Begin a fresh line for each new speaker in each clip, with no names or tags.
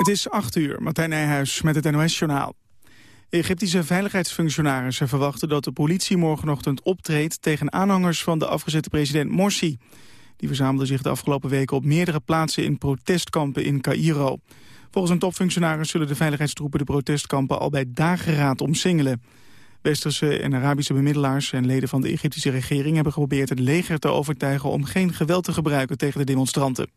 Het is 8 uur, Martijn Nijhuis met het NOS-journaal. Egyptische veiligheidsfunctionarissen verwachten dat de politie morgenochtend optreedt tegen aanhangers van de afgezette president Morsi. Die verzamelden zich de afgelopen weken op meerdere plaatsen in protestkampen in Cairo. Volgens een topfunctionaris zullen de veiligheidstroepen de protestkampen al bij dageraad omsingelen. Westerse en Arabische bemiddelaars en leden van de Egyptische regering hebben geprobeerd het leger te overtuigen om geen geweld te gebruiken tegen de demonstranten.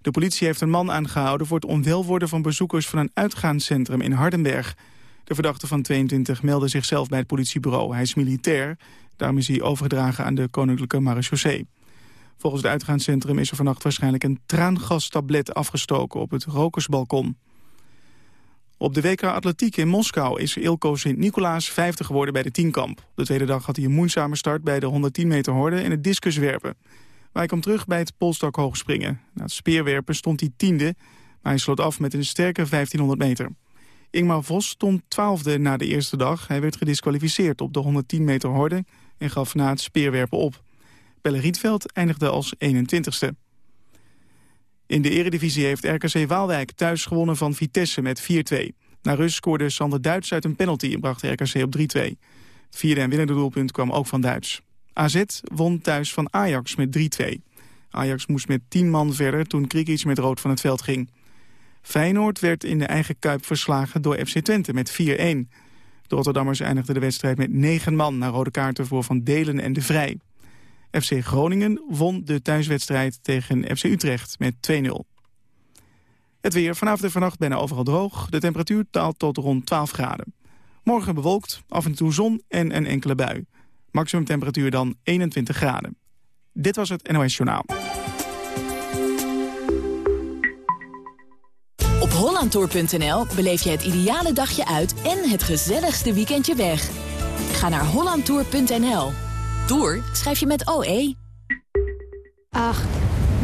De politie heeft een man aangehouden voor het onwelworden van bezoekers van een uitgaanscentrum in Hardenberg. De verdachte van 22 meldde zichzelf bij het politiebureau. Hij is militair, daarom is hij overgedragen aan de koninklijke marechaussee. Volgens het uitgaanscentrum is er vannacht waarschijnlijk een traangastablet afgestoken op het rokersbalkon. Op de WK Atletiek in Moskou is Ilko Sint-Nicolaas 50 geworden bij de tienkamp. De tweede dag had hij een moeizame start bij de 110 meter horde en het discuswerpen. Maar hij kwam terug bij het polstok hoogspringen. Na het speerwerpen stond hij tiende, maar hij sloot af met een sterke 1500 meter. Ingmar Vos stond twaalfde na de eerste dag. Hij werd gedisqualificeerd op de 110 meter horde en gaf na het speerwerpen op. Pelle Rietveld eindigde als 21ste. In de eredivisie heeft RKC Waalwijk thuis gewonnen van Vitesse met 4-2. Na rust scoorde Sander Duits uit een penalty en bracht RKC op 3-2. Het vierde en winnende doelpunt kwam ook van Duits. AZ won thuis van Ajax met 3-2. Ajax moest met 10 man verder toen Krikic met rood van het veld ging. Feyenoord werd in de eigen Kuip verslagen door FC Twente met 4-1. De Rotterdammers eindigden de wedstrijd met 9 man... naar rode kaarten voor Van Delen en De Vrij. FC Groningen won de thuiswedstrijd tegen FC Utrecht met 2-0. Het weer vanavond en vannacht bijna overal droog. De temperatuur daalt tot rond 12 graden. Morgen bewolkt, af en toe zon en een enkele bui. Maximum temperatuur dan 21 graden. Dit was het NOS Journaal.
Op hollandtour.nl beleef je het ideale dagje uit... en het gezelligste weekendje weg. Ga naar hollandtour.nl. Tour schrijf je met OE.
8,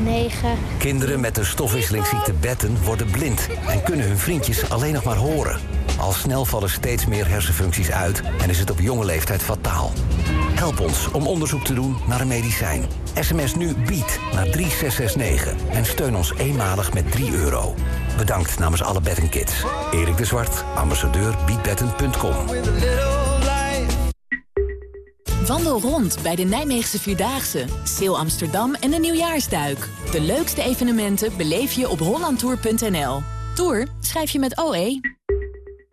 9...
Kinderen met de stofwisselingsziekte Betten worden blind... en kunnen hun vriendjes alleen nog maar horen. Al snel vallen steeds meer hersenfuncties uit en is het op jonge leeftijd fataal. Help ons om onderzoek te doen naar een medicijn. SMS nu BIED naar 3669 en steun ons eenmalig met 3 euro. Bedankt namens alle Kids. Erik de Zwart, ambassadeur biedbetten.com.
Wandel rond bij de Nijmeegse Vierdaagse, Seel Amsterdam en de Nieuwjaarsduik. De leukste evenementen beleef je op hollandtour.nl. Tour schrijf je met OE.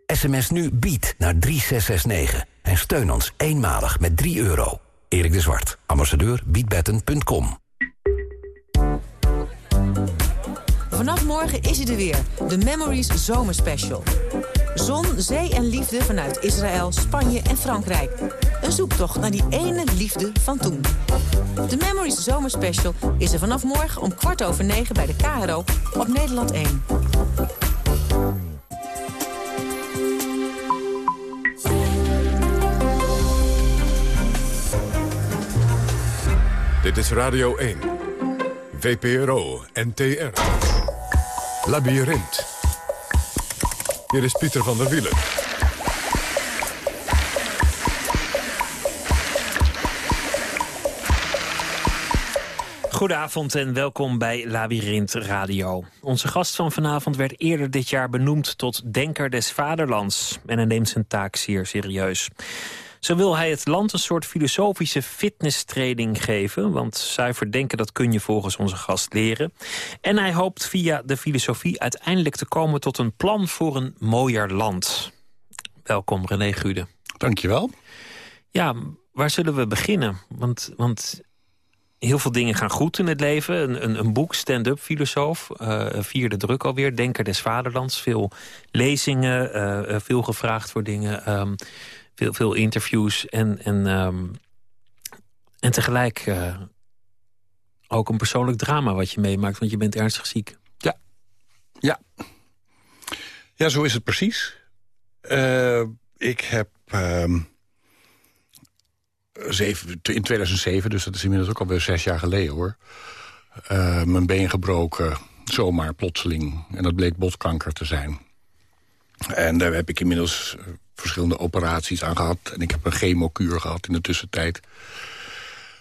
SMS nu bied naar 3669 en steun ons eenmalig met 3 euro. Erik de Zwart, ambassadeur biedbetten.com.
Vanaf morgen is hij er weer, de Memories Zomerspecial. Zon, zee en liefde vanuit Israël, Spanje en Frankrijk. Een zoektocht naar die ene liefde van toen. De Memories Zomerspecial is er vanaf morgen om kwart over negen bij de KRO op Nederland 1.
Dit is Radio 1. VPRO NTR. Labyrinth. Hier is Pieter van der Wielen.
Goedenavond en welkom bij Labyrinth Radio. Onze gast van vanavond werd eerder dit jaar benoemd tot Denker des Vaderlands. En hij neemt zijn taak zeer serieus. Zo wil hij het land een soort filosofische fitnesstraining geven... want zuiver denken dat kun je volgens onze gast leren. En hij hoopt via de filosofie uiteindelijk te komen... tot een plan voor een mooier land. Welkom, René Gude.
Dankjewel.
Ja, waar zullen we beginnen? Want, want heel veel dingen gaan goed in het leven. Een, een, een boek, stand-up filosoof, uh, vierde druk alweer. Denker des Vaderlands, veel lezingen, uh, veel gevraagd voor dingen... Um, veel, veel interviews en, en, um, en tegelijk uh, ook een persoonlijk drama wat je meemaakt, want je bent ernstig ziek.
Ja, ja. Ja, zo is het precies. Uh, ik heb uh, zeven, in 2007, dus dat is inmiddels ook alweer zes jaar geleden hoor... Uh, mijn been gebroken, zomaar plotseling. En dat bleek botkanker te zijn. En daar heb ik inmiddels verschillende operaties aan gehad. En ik heb een chemokuur gehad in de tussentijd.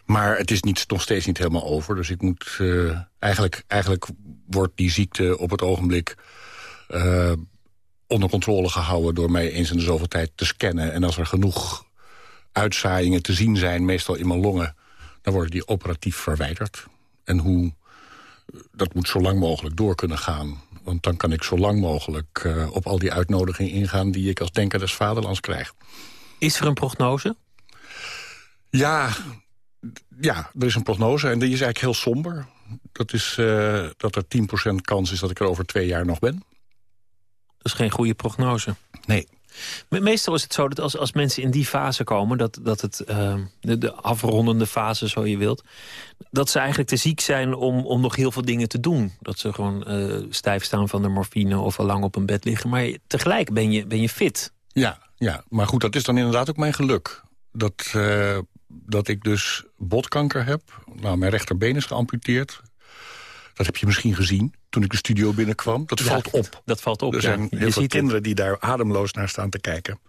Maar het is niet, nog steeds niet helemaal over. Dus ik moet... Uh, eigenlijk, eigenlijk wordt die ziekte op het ogenblik... Uh, onder controle gehouden door mij eens in de zoveel tijd te scannen. En als er genoeg uitzaaiingen te zien zijn, meestal in mijn longen... dan worden die operatief verwijderd. En hoe... Dat moet zo lang mogelijk door kunnen gaan. Want dan kan ik zo lang mogelijk uh, op al die uitnodigingen ingaan... die ik als denker des vaderlands krijg.
Is er een prognose?
Ja, ja, er is een prognose en die is eigenlijk heel somber. Dat is uh, dat er 10% kans is dat ik er over twee jaar nog ben.
Dat is geen goede prognose.
Nee.
Meestal is het zo dat als, als mensen in die fase komen... dat, dat het, uh, de, de, afrondende fase, zo je wilt... dat ze eigenlijk te ziek zijn om, om nog heel veel dingen te doen. Dat ze gewoon uh, stijf staan van de morfine of al lang op een bed liggen. Maar tegelijk ben je, ben je fit.
Ja, ja, maar goed, dat is dan inderdaad ook mijn geluk. Dat, uh, dat ik dus botkanker heb. Nou, mijn rechterbeen is geamputeerd. Dat heb je misschien gezien toen ik de studio binnenkwam. Dat valt op.
Dat valt op,
Er zijn heel veel kinderen die daar ademloos naar staan te kijken.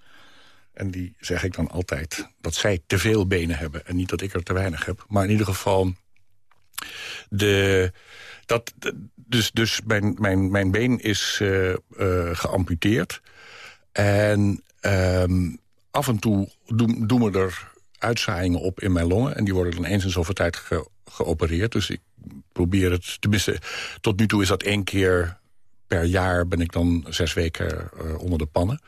En die zeg ik dan altijd dat zij te veel benen hebben... en niet dat ik er te weinig heb. Maar in ieder geval... De, dat, dus dus mijn, mijn, mijn been is uh, uh, geamputeerd. En um, af en toe doen, doen we er uitzaaiingen op in mijn longen. En die worden dan eens in zoveel tijd ge, geopereerd. Dus ik probeer het, tenminste, tot nu toe is dat één keer per jaar... ben ik dan zes weken uh, onder de pannen.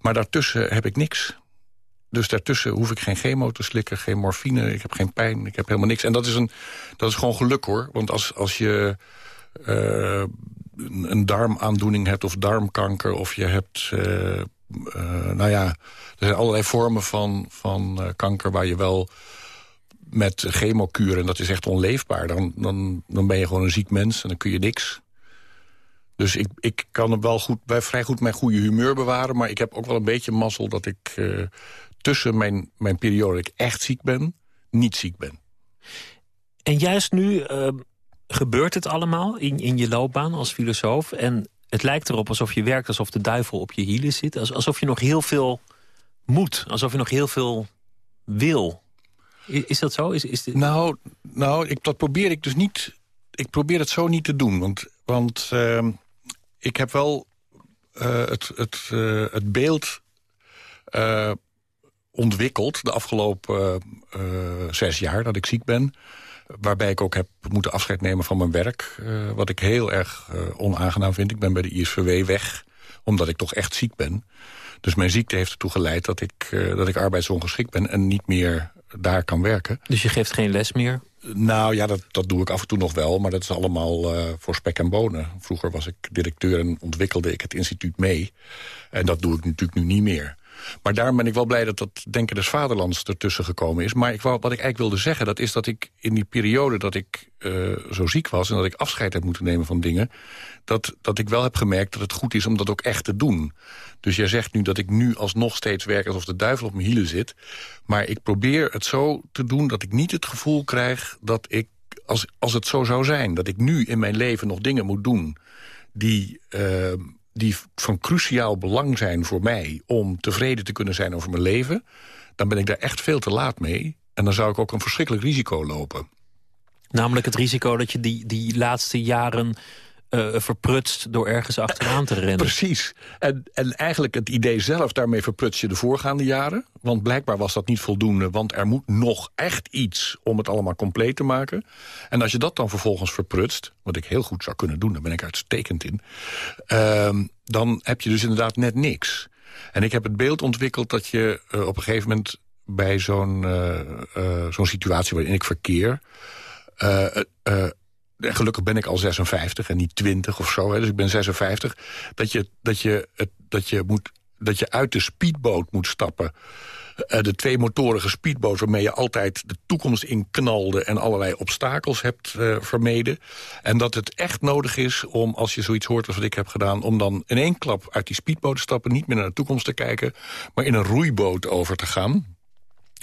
Maar daartussen heb ik niks. Dus daartussen hoef ik geen chemo te slikken, geen morfine, ik heb geen pijn, ik heb helemaal niks. En dat is, een, dat is gewoon geluk hoor. Want als, als je uh, een darmaandoening hebt of darmkanker... of je hebt, uh, nou ja, er zijn allerlei vormen van, van kanker... waar je wel met chemokuren, en dat is echt onleefbaar... Dan, dan, dan ben je gewoon een ziek mens en dan kun je niks. Dus ik, ik kan wel goed, vrij goed mijn goede humeur bewaren... maar ik heb ook wel een beetje mazzel dat ik uh, tussen mijn, mijn periode dat ik echt ziek ben... niet ziek ben.
En juist nu uh, gebeurt het allemaal in, in je loopbaan als filosoof... en het lijkt erop alsof je werkt alsof de duivel op je hielen zit. Alsof je nog heel veel moet, alsof je nog heel veel wil... Is dat zo? Is, is.
Nou, nou ik, dat probeer ik dus niet... Ik probeer het zo niet te doen. Want, want uh, ik heb wel uh, het, het, uh, het beeld uh, ontwikkeld... de afgelopen zes jaar dat ik ziek ben... waarbij ik ook heb moeten afscheid nemen van mijn werk... wat ik heel erg onaangenaam vind. Ik ben bij de ISVW weg, omdat ik toch echt ziek ben... Dus mijn ziekte heeft ertoe geleid dat ik, dat ik arbeidsongeschikt ben... en niet meer daar kan werken.
Dus je geeft geen les meer?
Nou ja, dat, dat doe ik af en toe nog wel, maar dat is allemaal uh, voor spek en bonen. Vroeger was ik directeur en ontwikkelde ik het instituut mee. En dat doe ik natuurlijk nu niet meer. Maar daarom ben ik wel blij dat dat Denken des Vaderlands ertussen gekomen is. Maar ik wou, wat ik eigenlijk wilde zeggen, dat is dat ik in die periode dat ik uh, zo ziek was... en dat ik afscheid heb moeten nemen van dingen... Dat, dat ik wel heb gemerkt dat het goed is om dat ook echt te doen. Dus jij zegt nu dat ik nu alsnog steeds werk alsof de duivel op mijn hielen zit. Maar ik probeer het zo te doen dat ik niet het gevoel krijg dat ik... Als, als het zo zou zijn, dat ik nu in mijn leven nog dingen moet doen... die... Uh, die van cruciaal belang zijn voor mij... om tevreden te kunnen zijn over mijn leven... dan ben ik daar echt veel te laat mee. En dan zou ik ook een verschrikkelijk risico lopen.
Namelijk het risico dat je die, die laatste jaren uh, verprutst door ergens achteraan te rennen.
Precies. En, en eigenlijk het idee zelf, daarmee verpruts je de voorgaande jaren. Want blijkbaar was dat niet voldoende, want er moet nog echt iets om het allemaal compleet te maken. En als je dat dan vervolgens verprutst, wat ik heel goed zou kunnen doen, daar ben ik uitstekend in. Uh, dan heb je dus inderdaad net niks. En ik heb het beeld ontwikkeld dat je uh, op een gegeven moment bij zo'n uh, zo'n situatie waarin ik verkeer en gelukkig ben ik al 56 en niet 20 of zo. Hè, dus ik ben 56. Dat je, dat je, dat je, moet, dat je uit de speedboot moet stappen. Uh, de tweemotorige speedboot waarmee je altijd de toekomst in knalde... en allerlei obstakels hebt uh, vermeden. En dat het echt nodig is om, als je zoiets hoort als wat ik heb gedaan... om dan in één klap uit die speedboot te stappen... niet meer naar de toekomst te kijken, maar in een roeiboot over te gaan...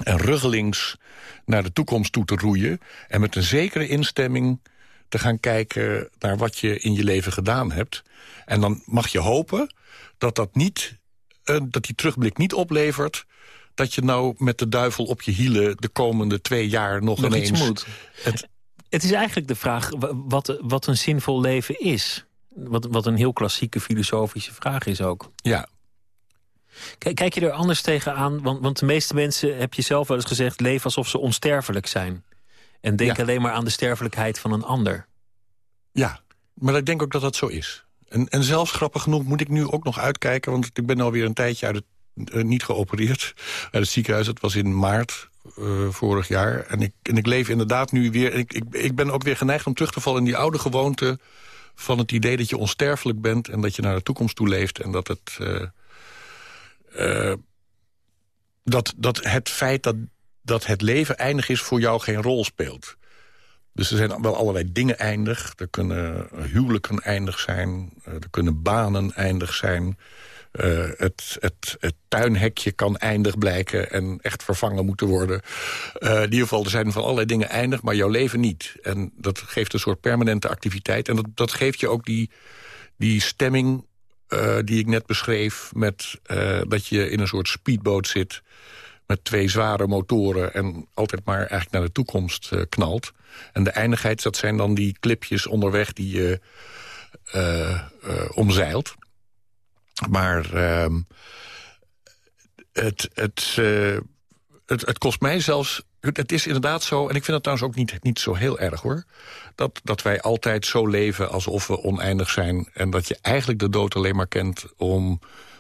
en ruggelings naar de toekomst toe te roeien... en met een zekere instemming te gaan kijken naar wat je in je leven gedaan hebt. En dan mag je hopen dat dat niet, uh, dat die terugblik niet oplevert dat je nou met de duivel op je hielen... de komende twee jaar nog,
Nog
ineens...
iets moet.
Het,
Het is eigenlijk de vraag wat, wat een zinvol leven is. Wat, wat een heel klassieke filosofische vraag is ook.
ja,
Kijk, kijk je er anders tegenaan? Want, want de meeste mensen, heb je zelf wel eens gezegd... leven alsof ze onsterfelijk zijn. En denken
Ja.
alleen maar aan de sterfelijkheid van een ander.
ja, maar ik denk ook dat dat zo is. En, en zelfs grappig genoeg moet ik nu ook nog uitkijken... want ik ben alweer een tijdje uit het, eh, niet geopereerd uit het ziekenhuis. Het was in maart eh, vorig jaar. En ik, en ik leef inderdaad nu weer... en Ik, ik, ik ben ook weer geneigd om terug te vallen in die oude gewoonte... van het idee dat je onsterfelijk bent... en dat je naar de toekomst toe leeft... en dat het... eh, dat, dat het feit dat, dat het leven eindig is voor jou geen rol speelt. Dus er zijn wel allerlei dingen eindig. Er kunnen huwelijken eindig zijn. eh, Er kunnen banen eindig zijn. Eh, het, het, het tuinhekje kan eindig blijken en echt vervangen moeten worden. Eh, in ieder geval, er zijn van allerlei dingen eindig, maar jouw leven niet. En dat geeft een soort permanente activiteit. En dat, dat geeft je ook die, die stemming die ik net beschreef... met dat je in een soort speedboot zit met twee zware motoren... en altijd maar eigenlijk naar de toekomst eh, knalt. En de eindigheid, dat zijn dan die clipjes onderweg die je eh, eh, omzeilt. Maar ehm, het, het, het, het kost mij zelfs... Het is inderdaad zo, en ik vind het trouwens ook niet, niet zo heel erg hoor... Dat, dat wij altijd zo leven alsof we oneindig zijn... en dat je eigenlijk de dood alleen maar kent om,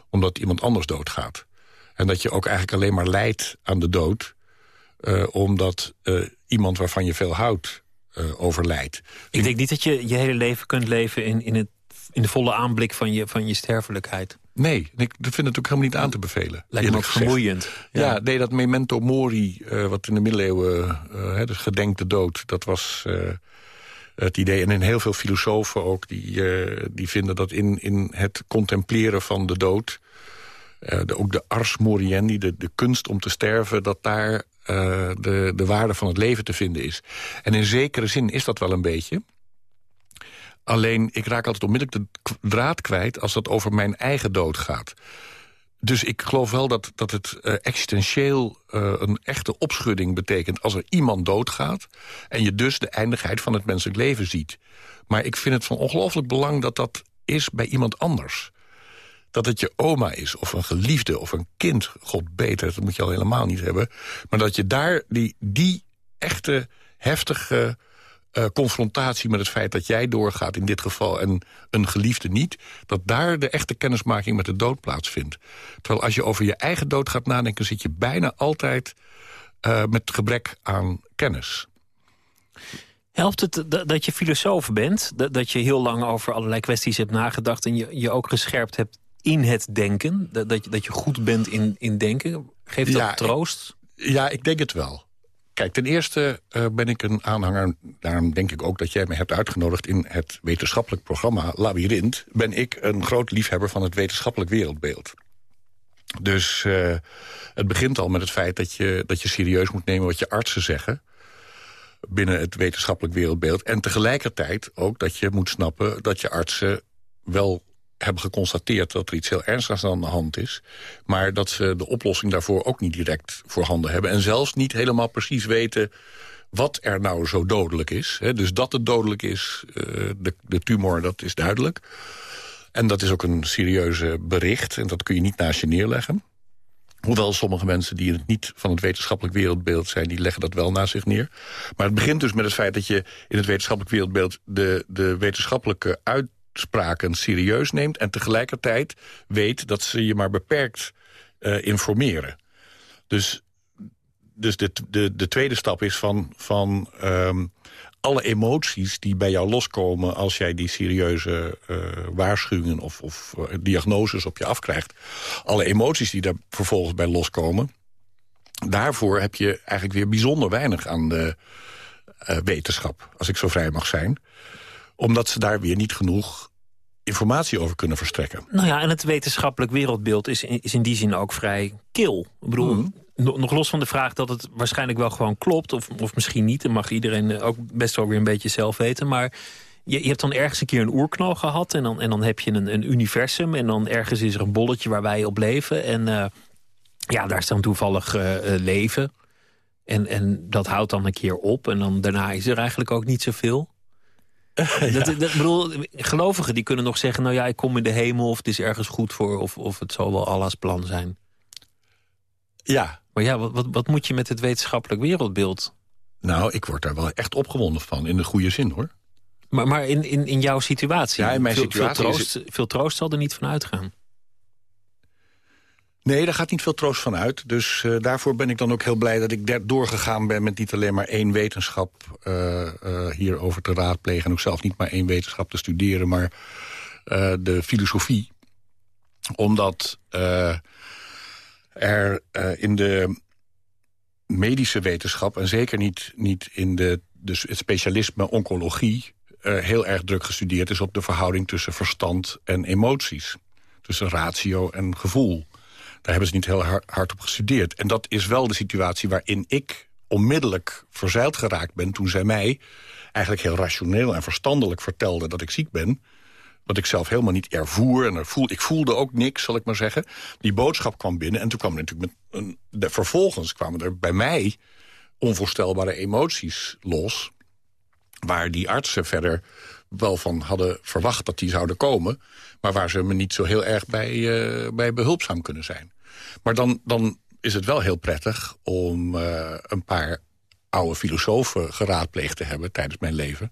omdat iemand anders doodgaat. En dat je ook eigenlijk alleen maar lijdt aan de dood... eh, omdat eh, iemand waarvan je veel houdt eh, overlijdt.
Ik denk niet dat je je hele leven kunt leven in, in, het, in de volle aanblik van je, van je sterfelijkheid.
Nee, ik vind het ook helemaal niet aan te bevelen.
Lijkt me ook vermoeiend.
Ja, nee, dat memento mori, wat in de middeleeuwen, eh dus gedenk de dood... dat was het idee. En in heel veel filosofen ook, die, die vinden dat in, in het contempleren van de dood... eh, ook de ars moriendi, de, de kunst om te sterven... dat daar eh, de, de waarde van het leven te vinden is. En in zekere zin is dat wel een beetje... Alleen, ik raak altijd onmiddellijk de draad kwijt... als het over mijn eigen dood gaat. Dus ik geloof wel dat, dat het eh, existentieel een echte opschudding betekent... als er iemand doodgaat en je dus de eindigheid van het menselijk leven ziet. Maar ik vind het van ongelooflijk belang dat dat is bij iemand anders. Dat het je oma is, of een geliefde, of een kind. God beter, dat moet je al helemaal niet hebben. Maar dat je daar die, die echte, heftige eh, confrontatie met het feit dat jij doorgaat in dit geval... en een geliefde niet, dat daar de echte kennismaking met de dood plaatsvindt. Terwijl als je over je eigen dood gaat nadenken... zit je bijna altijd eh, met gebrek aan kennis.
Helpt het dat je filosoof bent? Dat je heel lang over allerlei kwesties hebt nagedacht... en je, je ook gescherpt hebt in het denken? Dat, dat, je, dat je goed bent in, in denken? Geeft dat
Ja,
troost?
Ja, ik denk het wel. Kijk, ten eerste eh, ben ik een aanhanger... daarom denk ik ook dat jij me hebt uitgenodigd... in het wetenschappelijk programma Labyrinth... ben ik een groot liefhebber van het wetenschappelijk wereldbeeld. Dus eh, het begint al met het feit dat je, dat je serieus moet nemen... wat je artsen zeggen binnen het wetenschappelijk wereldbeeld. En tegelijkertijd ook dat je moet snappen... dat je artsen wel hebben geconstateerd dat er iets heel ernstigs aan de hand is... maar dat ze de oplossing daarvoor ook niet direct voorhanden hebben... en zelfs niet helemaal precies weten wat er nou zo dodelijk is. Dus dat het dodelijk is, eh, de, tumor, dat is duidelijk. En dat is ook een serieuze bericht en dat kun je niet naast je neerleggen. Hoewel sommige mensen die het niet van het wetenschappelijk wereldbeeld zijn... die leggen dat wel naast zich neer. Maar het begint dus met het feit dat je in het wetenschappelijk wereldbeeld... de, de wetenschappelijke uitspraken serieus neemt... en tegelijkertijd weet dat ze je maar beperkt eh, informeren. Dus, dus de, de, de tweede stap is van... van ehm, alle emoties die bij jou loskomen als jij die serieuze eh, waarschuwingen of, of eh, diagnoses op je afkrijgt. Alle emoties die daar vervolgens bij loskomen. Daarvoor heb je eigenlijk weer bijzonder weinig aan de wetenschap, als ik zo vrij mag zijn. Omdat ze daar weer niet genoeg informatie over kunnen verstrekken.
Nou ja, en het wetenschappelijk wereldbeeld is in, is in die zin ook vrij kil. Ik bedoel,
Mhm.
no- nog los van de vraag dat het waarschijnlijk wel gewoon klopt... of, of misschien niet, dan mag iedereen eh, ook best wel weer een beetje zelf weten... maar je, je hebt dan ergens een keer een oerknal gehad... en dan, en dan heb je een, een universum en dan ergens is er een bolletje waar wij op leven... en, eh, ja, daar is dan toevallig leven. En, en dat houdt dan een keer op. En dan daarna is er eigenlijk ook niet zoveel. ja. dat, dat, bedoel, gelovigen die kunnen nog zeggen... nou ja, ik kom in de hemel of het is ergens goed voor... of, of het zal wel Allahs plan zijn.
Ja.
Maar ja, wat, wat, wat moet je met het wetenschappelijk wereldbeeld?
Nou, ik word daar wel echt opgewonden van, in de goede zin, hoor.
Maar, maar in, in, in jouw situatie?
Ja, in mijn
veel,
situatie
veel troost, veel troost zal er niet van uitgaan.
Nee, daar gaat niet veel troost van uit. Dus uh, daarvoor ben ik dan ook heel blij dat ik doorgegaan ben... met niet alleen maar één wetenschap uh, uh, hierover te raadplegen... en ook zelf niet maar één wetenschap te studeren... maar de filosofie. Omdat er in de medische wetenschap... en zeker niet, niet in de, dus het specialisme oncologie... heel erg druk gestudeerd is op de verhouding tussen verstand en emoties. Tussen ratio en gevoel. Daar hebben ze niet heel hard op gestudeerd. En dat is wel de situatie waarin ik onmiddellijk verzeild geraakt ben... toen zij mij eigenlijk heel rationeel en verstandelijk vertelde dat ik ziek ben... wat ik zelf helemaal niet ervoer. En er voel, ik voelde ook niks, zal ik maar zeggen. Die boodschap kwam binnen en toen kwam er natuurlijk met een, de, vervolgens kwamen er bij mij onvoorstelbare emoties los... waar die artsen verder wel van hadden verwacht dat die zouden komen... maar waar ze me niet zo heel erg bij, uh, bij behulpzaam kunnen zijn. Maar dan, dan is het wel heel prettig om uh, een paar oude filosofen geraadpleegd te hebben tijdens mijn leven.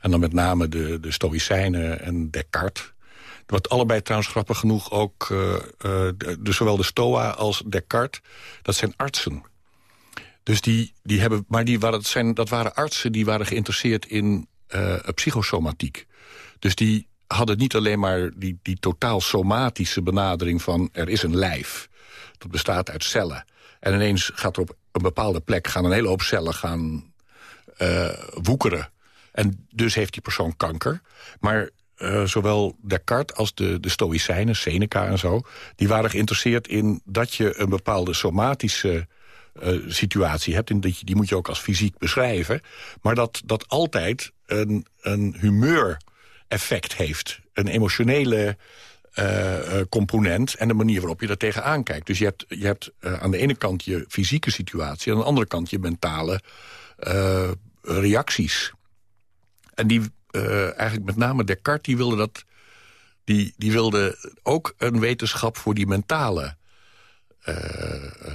En dan met name de, de Stoïcijnen en Descartes. Wat allebei trouwens grappig genoeg ook, de, dus zowel de Stoa als Descartes, dat zijn artsen. Dus die, die hebben, maar die waren, dat, zijn, dat waren artsen die waren geïnteresseerd in uh, psychosomatiek. Dus die hadden niet alleen maar die, die totaal somatische benadering van er is een lijf. Dat bestaat uit cellen. En ineens gaat er op een bepaalde plek gaan een hele hoop cellen gaan uh, woekeren. En dus heeft die persoon kanker. Maar uh, zowel Descartes als de, de Stoïcijnen, Seneca en zo... die waren geïnteresseerd in dat je een bepaalde somatische uh, situatie hebt. En die, die moet je ook als fysiek beschrijven. Maar dat dat altijd een, een humeur-effect heeft. Een emotionele uh, component en de manier waarop je daar tegenaan kijkt. Dus je hebt, je hebt uh, aan de ene kant je fysieke situatie... en aan de andere kant je mentale reacties. En die, eigenlijk met name Descartes, die wilde, dat, die, die wilde ook een wetenschap voor die mentale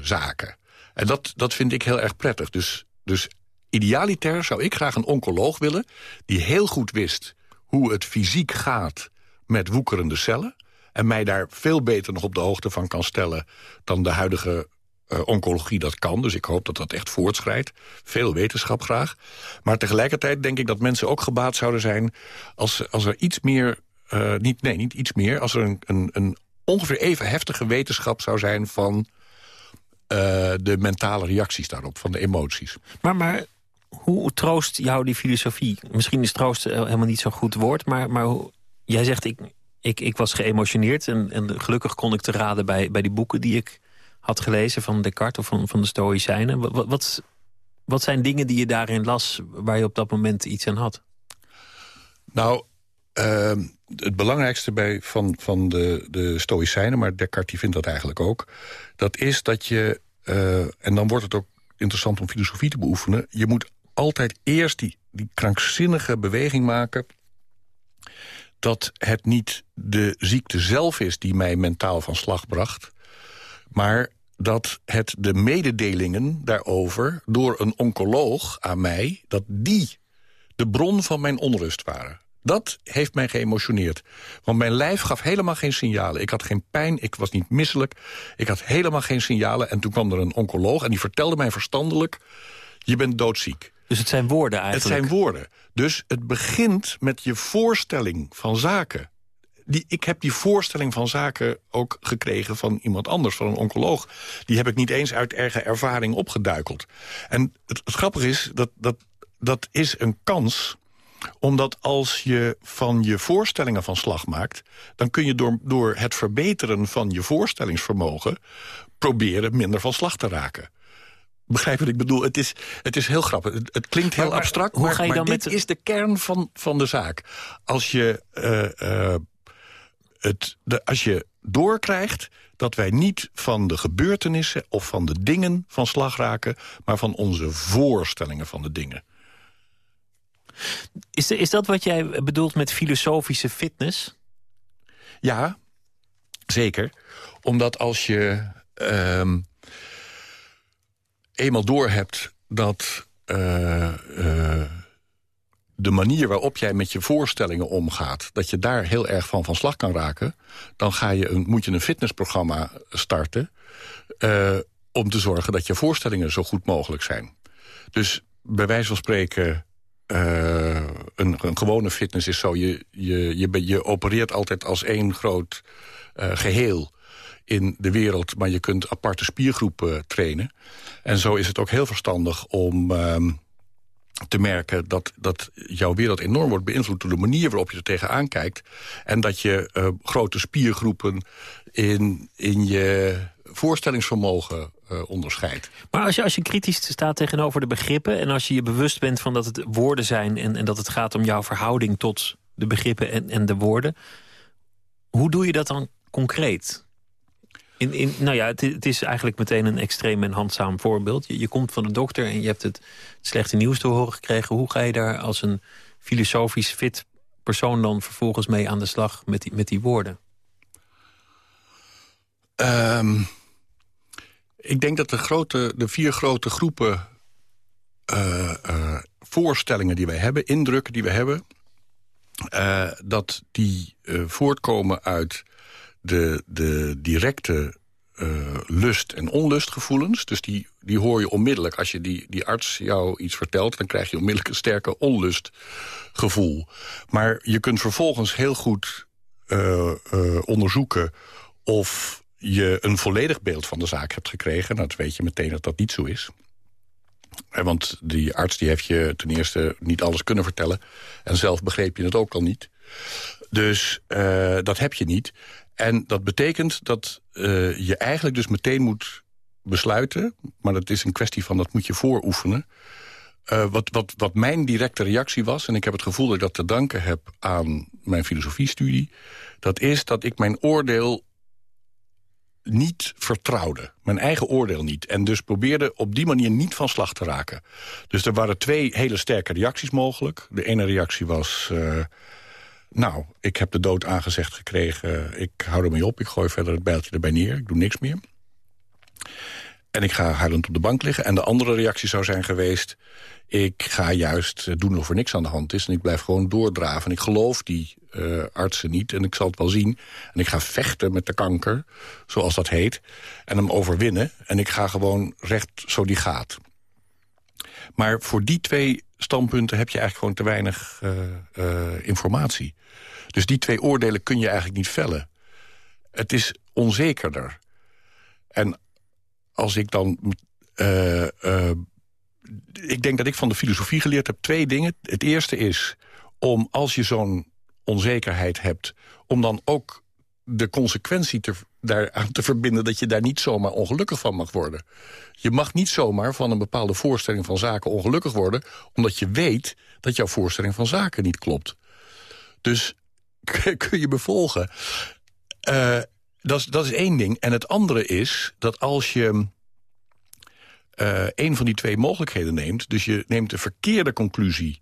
zaken. En dat, dat vind ik heel erg prettig. Dus, dus idealiter zou ik graag een oncoloog willen... die heel goed wist hoe het fysiek gaat met woekerende cellen en mij daar veel beter nog op de hoogte van kan stellen... dan de huidige uh, oncologie dat kan. Dus ik hoop dat dat echt voortschrijdt. Veel wetenschap graag. Maar tegelijkertijd denk ik dat mensen ook gebaat zouden zijn... als, als er iets meer, uh, niet, nee, niet iets meer... als er een, een, een ongeveer even heftige wetenschap zou zijn... van uh, de mentale reacties daarop, van de emoties.
Maar, maar hoe troost jou die filosofie? Misschien is troost helemaal niet zo'n goed woord... maar, maar jij zegt, ik, ik, ik was geëmotioneerd en, en gelukkig kon ik te raden bij, bij die boeken die ik had gelezen van Descartes of van, van de Stoïcijnen. Wat, wat, zijn dingen die je daarin las waar je op dat moment iets aan had?
Nou, uh, het belangrijkste bij, van, van de, de Stoïcijnen, maar Descartes die vindt dat eigenlijk ook... dat is dat je, uh, en dan wordt het ook interessant om filosofie te beoefenen... je moet altijd eerst die, die krankzinnige beweging maken dat het niet de ziekte zelf is die mij mentaal van slag bracht... maar dat het de mededelingen daarover door een oncoloog aan mij... dat die de bron van mijn onrust waren. Dat heeft mij geëmotioneerd. Want mijn lijf gaf helemaal geen signalen. Ik had geen pijn, ik was niet misselijk. Ik had helemaal geen signalen. En toen kwam er een oncoloog en die vertelde mij verstandelijk... je bent doodziek.
Dus het zijn woorden eigenlijk?
Het zijn woorden. Dus het begint met je voorstelling van zaken. Die, ik heb die voorstelling van zaken ook gekregen van iemand anders, van een oncoloog. Die heb ik niet eens uit erge ervaring opgeduikeld. En het, het grappige is, dat, dat, dat is een kans omdat als je van je voorstellingen van slag maakt... dan kun je door, door het verbeteren van je voorstellingsvermogen... proberen minder van slag te raken. Begrijp wat ik bedoel? Het is, het is heel grappig. Het, het klinkt heel
maar,
abstract,
hoe
maar,
ga je
maar
dan
dit
met...
is de kern van, van de zaak. Als je, uh, uh, het, de, als je doorkrijgt dat wij niet van de gebeurtenissen of van de dingen van slag raken... maar van onze voorstellingen van de dingen.
Is, is dat wat jij bedoelt met filosofische fitness?
Ja, zeker. Omdat als je uh, eenmaal doorhebt dat... Uh, uh, de manier waarop jij met je voorstellingen omgaat... dat je daar heel erg van van slag kan raken... dan ga je een, moet je een fitnessprogramma starten... Uh, om te zorgen dat je voorstellingen zo goed mogelijk zijn. Dus bij wijze van spreken... Een, gewone fitness is zo, je, je, je, je opereert altijd als één groot geheel in de wereld... maar je kunt aparte spiergroepen trainen. En zo is het ook heel verstandig om... Uh, te merken dat, dat jouw wereld enorm wordt beïnvloed... door de manier waarop je er tegenaan kijkt. En dat je uh, grote spiergroepen in, in je voorstellingsvermogen uh, onderscheidt.
Maar als je, als je kritisch staat tegenover de begrippen... en als je je bewust bent van dat het woorden zijn... en, en dat het gaat om jouw verhouding tot de begrippen en, en de woorden... hoe doe je dat dan concreet? In, nou ja, het, is eigenlijk meteen een extreem en handzaam voorbeeld. Je, je, komt van de dokter en je hebt het slechte nieuws te horen gekregen. Hoe ga je daar als een filosofisch fit persoon dan vervolgens mee aan de slag met die, met die woorden?
Um, ik denk dat de, grote, de vier grote groepen uh, uh, voorstellingen die wij hebben, indrukken die we hebben... Uh, dat die voortkomen uit de, de directe uh, lust- en onlustgevoelens. Dus die, die hoor je onmiddellijk. Als je die, die arts jou iets vertelt... dan krijg je onmiddellijk een sterke onlustgevoel. Maar je kunt vervolgens heel goed uh, uh, onderzoeken... of je een volledig beeld van de zaak hebt gekregen. Nou, dan weet je meteen dat dat niet zo is. Want die arts die heeft je ten eerste niet alles kunnen vertellen. En zelf begreep je het ook al niet. Dus dat heb je niet. En dat betekent dat uh, je eigenlijk dus meteen moet besluiten... maar dat is een kwestie van dat moet je vooroefenen... Uh, wat, wat, wat mijn directe reactie was... en ik heb het gevoel dat ik dat te danken heb aan mijn filosofiestudie... dat is dat ik mijn oordeel niet vertrouwde. Mijn eigen oordeel niet. En dus probeerde op die manier niet van slag te raken. Dus er waren twee hele sterke reacties mogelijk. De ene reactie was... Uh, nou, ik heb de dood aangezegd gekregen. Ik hou ermee op. Ik gooi verder het bijltje erbij neer. Ik doe niks meer. En ik ga huilend op de bank liggen. En de andere reactie zou zijn geweest... ik ga juist doen of er niks aan de hand is... en ik blijf gewoon doordraven. En ik geloof die uh, artsen niet en ik zal het wel zien. En ik ga vechten met de kanker, zoals dat heet. En hem overwinnen. En ik ga gewoon recht zo die gaat. Maar voor die twee standpunten heb je eigenlijk gewoon te weinig uh, uh, informatie. Dus die twee oordelen kun je eigenlijk niet vellen. Het is onzekerder. En als ik dan... Uh, ik denk dat ik van de filosofie geleerd heb twee dingen. Het eerste is om als je zo'n onzekerheid hebt... om dan ook de consequentie te, daaraan te verbinden... dat je daar niet zomaar ongelukkig van mag worden. Je mag niet zomaar van een bepaalde voorstelling van zaken ongelukkig worden... omdat je weet dat jouw voorstelling van zaken niet klopt. Dus kun je bevolgen. Uh, dat, is, dat is één ding. En het andere is dat als je uh, een van die twee mogelijkheden neemt... dus je neemt de verkeerde conclusie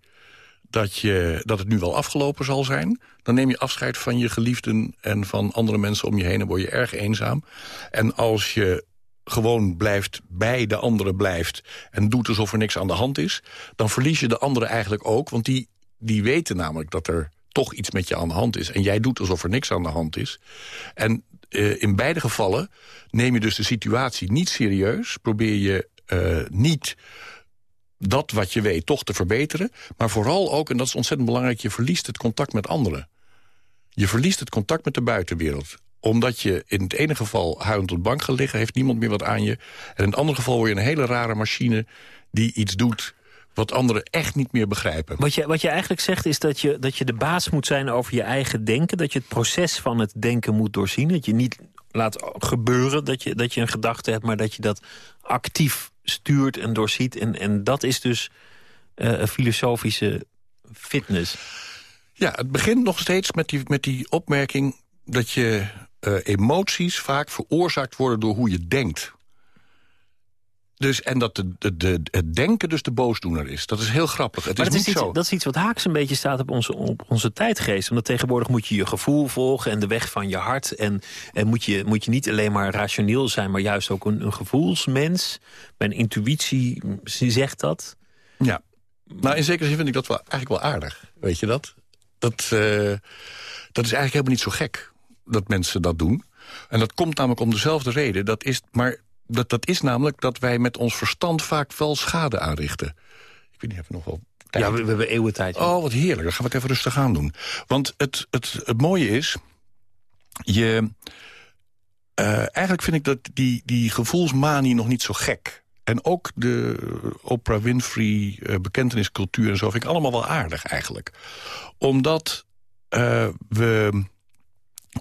dat, je, dat het nu wel afgelopen zal zijn... dan neem je afscheid van je geliefden en van andere mensen om je heen... en word je erg eenzaam. En als je gewoon blijft bij de anderen blijft... en doet alsof er niks aan de hand is... dan verlies je de anderen eigenlijk ook. Want die, die weten namelijk dat er toch iets met je aan de hand is. En jij doet alsof er niks aan de hand is. En uh, in beide gevallen neem je dus de situatie niet serieus. Probeer je uh, niet dat wat je weet toch te verbeteren. Maar vooral ook, en dat is ontzettend belangrijk... je verliest het contact met anderen. Je verliest het contact met de buitenwereld omdat je in het ene geval huilend op de bank gaat liggen... heeft niemand meer wat aan je. En in het andere geval word je een hele rare machine... die iets doet wat anderen echt niet meer begrijpen.
Wat je, wat je eigenlijk zegt is dat je, dat je de baas moet zijn over je eigen denken. Dat je het proces van het denken moet doorzien. Dat je niet laat gebeuren dat je, dat je een gedachte hebt... maar dat je dat actief stuurt en doorziet. En, en dat is dus uh, een filosofische fitness.
Ja, het begint nog steeds met die, met die opmerking dat je eh, emoties vaak veroorzaakt worden door hoe je denkt. Dus, en dat de, de, de, het denken dus de boosdoener is. Dat is heel grappig. Het
maar
is
dat,
niet
is iets,
zo.
dat is iets wat haaks een beetje staat op onze, op onze tijdgeest. Omdat tegenwoordig moet je je gevoel volgen en de weg van je hart. En, en moet, je, moet je niet alleen maar rationeel zijn, maar juist ook een, een gevoelsmens. Mijn intuïtie zegt dat.
Ja. Nou, in zekere zin vind ik dat wel, eigenlijk wel aardig. Weet je dat? Dat, eh, dat is eigenlijk helemaal niet zo gek dat mensen dat doen. En dat komt namelijk om dezelfde reden. Dat is, maar dat, dat is namelijk dat wij met ons verstand vaak wel schade aanrichten. Ik weet niet, hebben we nog wel tijd?
Ja, we, we hebben eeuwen tijd.
Oh, wat heerlijk. Dan gaan we het even rustig aan doen. Want het, het, het mooie is... Je, eh, eigenlijk vind ik dat die, die gevoelsmanie nog niet zo gek. En ook de Oprah Winfrey eh, bekenteniscultuur en zo... vind ik allemaal wel aardig eigenlijk. Omdat eh, we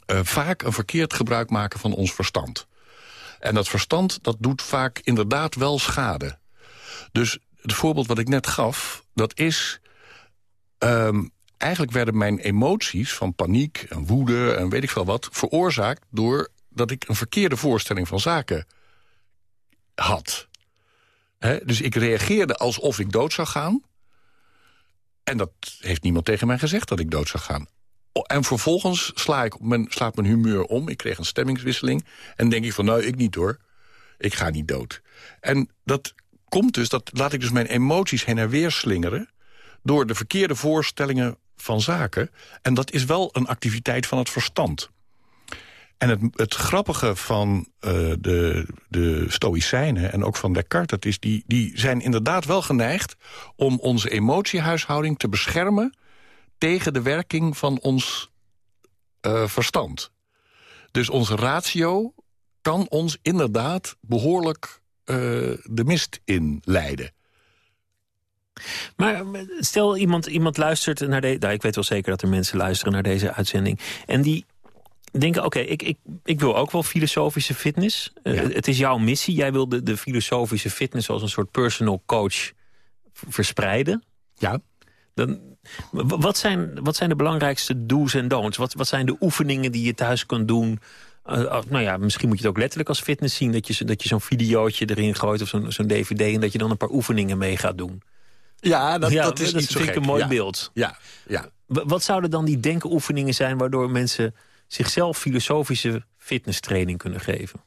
vaak een verkeerd gebruik maken van ons verstand. En dat verstand, dat doet vaak inderdaad wel schade. Dus het voorbeeld wat ik net gaf, dat is... ehm, eigenlijk werden mijn emoties van paniek en woede en weet ik veel wat... veroorzaakt doordat ik een verkeerde voorstelling van zaken had. Dus ik reageerde alsof ik dood zou gaan. En dat heeft niemand tegen mij gezegd dat ik dood zou gaan. O, En vervolgens sla ik mijn, slaat mijn humeur om. Ik kreeg een stemmingswisseling. En denk ik van, nou, ik niet hoor. Ik ga niet dood. En dat komt dus, dat laat ik dus mijn emoties heen en weer slingeren... door de verkeerde voorstellingen van zaken. En dat is wel een activiteit van het verstand. En het, het grappige van eh, de, de Stoïcijnen en ook van Descartes... Dat is die, die zijn inderdaad wel geneigd om onze emotiehuishouding te beschermen... tegen de werking van ons eh, verstand. Dus onze ratio kan ons inderdaad behoorlijk eh, de mist inleiden.
Maar stel iemand, iemand luistert naar deze... Nou, ik weet wel zeker dat er mensen luisteren naar deze uitzending. En die denken, oké, ik, ik, ik wil ook wel filosofische fitness. Uh, Het is jouw missie. Jij wil de, de filosofische fitness als een soort personal coach verspreiden.
Ja.
Dan, wat, zijn, wat zijn de belangrijkste do's en don'ts? Wat, wat zijn de oefeningen die je thuis kan doen... Uh, nou ja, misschien moet je het ook letterlijk als fitness zien... dat je, dat je zo'n videootje erin gooit of zo'n zo'n dvd... en dat je dan een paar oefeningen mee gaat doen.
Ja, dat,
ja,
dat is
dat
niet zo gek.
een mooi
ja.
beeld.
Ja, ja.
Wat zouden dan die denkenoefeningen zijn... waardoor mensen zichzelf filosofische fitnesstraining kunnen geven?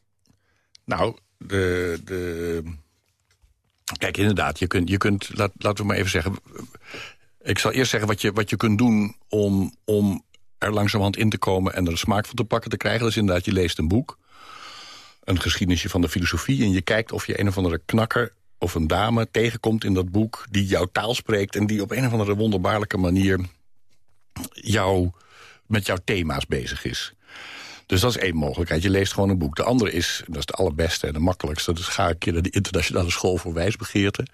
Nou, de, de... Kijk, inderdaad, je kunt, je kunt laat, laten we maar even zeggen... Ik zal eerst zeggen wat je, wat je kunt doen om, om er langzamerhand in te komen... en er een smaak van te pakken te krijgen. Dat is inderdaad, je leest een boek. Een geschiedenisje van de filosofie. En je kijkt of je een of andere knakker of een dame tegenkomt in dat boek... die jouw taal spreekt en die op een of andere wonderbaarlijke manier... jou, met jouw thema's bezig is. Dus dat is één mogelijkheid. Je leest gewoon een boek. De andere is, dat is de allerbeste en de makkelijkste... dus ga ik je naar de internationale school voor wijsbegeerte.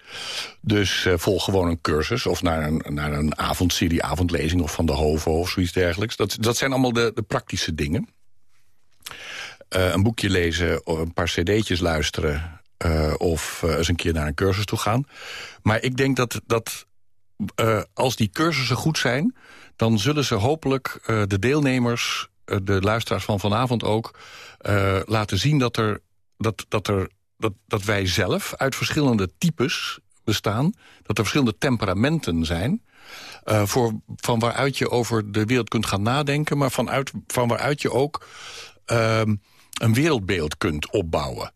Dus uh, volg gewoon een cursus of naar een, naar een avondserie, avondlezing... of van de HOVO of zoiets dergelijks. Dat, dat zijn allemaal de, de praktische dingen. Uh, een boekje lezen, een paar cd'tjes luisteren... Uh, of eens een keer naar een cursus toe gaan. Maar ik denk dat, dat als die cursussen goed zijn... dan zullen ze hopelijk de deelnemers de luisteraars van vanavond ook... Uh, laten zien dat, er, dat, dat, er, dat, dat wij zelf uit verschillende types bestaan. Dat er verschillende temperamenten zijn. Uh, voor, van waaruit je over de wereld kunt gaan nadenken... maar vanuit, van waaruit je ook uh, een wereldbeeld kunt opbouwen.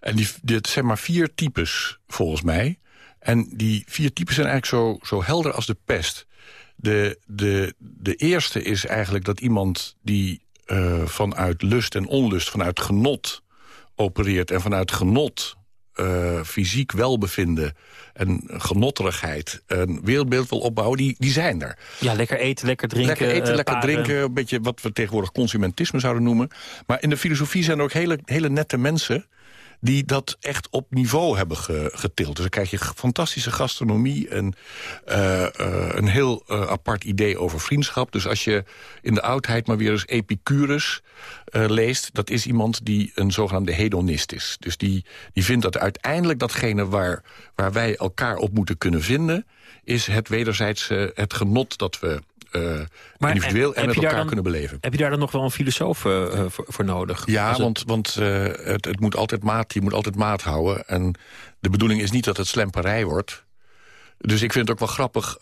En die, dit zijn maar vier types, volgens mij. En die vier types zijn eigenlijk zo, zo helder als de pest... De, de, de eerste is eigenlijk dat iemand die uh, vanuit lust en onlust... vanuit genot opereert en vanuit genot... Uh, fysiek welbevinden en genotterigheid... een wereldbeeld wil opbouwen, die, die zijn er.
Ja, lekker eten, lekker drinken.
Lekker eten,
uh,
lekker
paren.
drinken, een beetje wat we tegenwoordig consumentisme zouden noemen. Maar in de filosofie zijn er ook hele, hele nette mensen die dat echt op niveau hebben ge, getild. Dus dan krijg je fantastische gastronomie... en uh, een heel uh, apart idee over vriendschap. Dus als je in de oudheid maar weer eens Epicurus leest... dat is iemand die een zogenaamde hedonist is. Dus die, die vindt dat uiteindelijk datgene waar, waar wij elkaar op moeten kunnen vinden... is het wederzijdse, het genot dat we individueel en, met elkaar kunnen beleven.
Heb je daar dan nog wel een filosoof voor, voor, nodig?
Ja, want, want het, het moet altijd maat, je moet altijd maat houden. En de bedoeling is niet dat het slemperij wordt... Dus ik vind het ook wel grappig,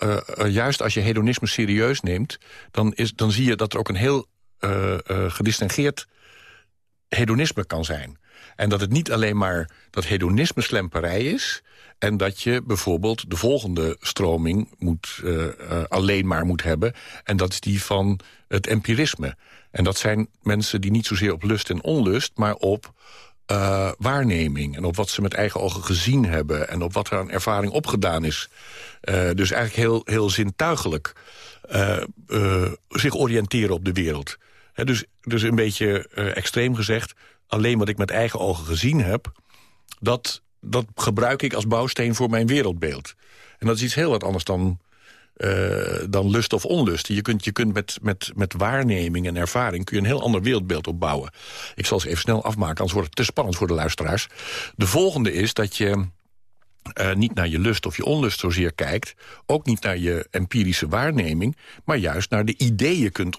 juist als je hedonisme serieus neemt... Dan, is, dan zie je dat er ook een heel uh, gedistingeerd hedonisme kan zijn. En dat het niet alleen maar dat hedonisme slemperij is... en dat je bijvoorbeeld de volgende stroming moet, uh, uh, alleen maar moet hebben... en dat is die van het empirisme. En dat zijn mensen die niet zozeer op lust en onlust... maar op uh, waarneming en op wat ze met eigen ogen gezien hebben... en op wat er aan ervaring opgedaan is. dus eigenlijk heel, heel zintuigelijk zich oriënteren op de wereld dus, dus een beetje extreem gezegd... alleen wat ik met eigen ogen gezien heb... dat, dat gebruik ik als bouwsteen voor mijn wereldbeeld. En dat is iets heel wat anders dan, uh, dan lust of onlust. Je kunt, je kunt met, met, met waarneming en ervaring kun je een heel ander wereldbeeld opbouwen. Ik zal ze even snel afmaken, anders wordt het te spannend voor de luisteraars. De volgende is dat je uh, niet naar je lust of je onlust zozeer kijkt... ook niet naar je empirische waarneming... maar juist naar de ideeën kunt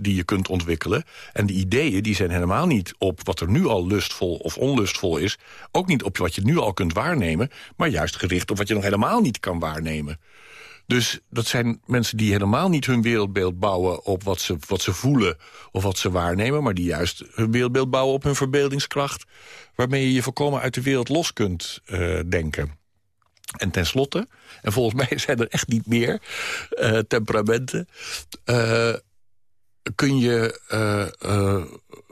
die je kunt ontwikkelen. En die ideeën die zijn helemaal niet op wat er nu al lustvol of onlustvol is... ook niet op wat je nu al kunt waarnemen... maar juist gericht op wat je nog helemaal niet kan waarnemen. Dus dat zijn mensen die helemaal niet hun wereldbeeld bouwen... op wat ze, wat ze voelen of wat ze waarnemen... maar die juist hun wereldbeeld bouwen op hun verbeeldingskracht... waarmee je je volkomen uit de wereld los kunt uh, denken. En tenslotte, en volgens mij zijn er echt niet meer uh, temperamenten... Uh, kun je,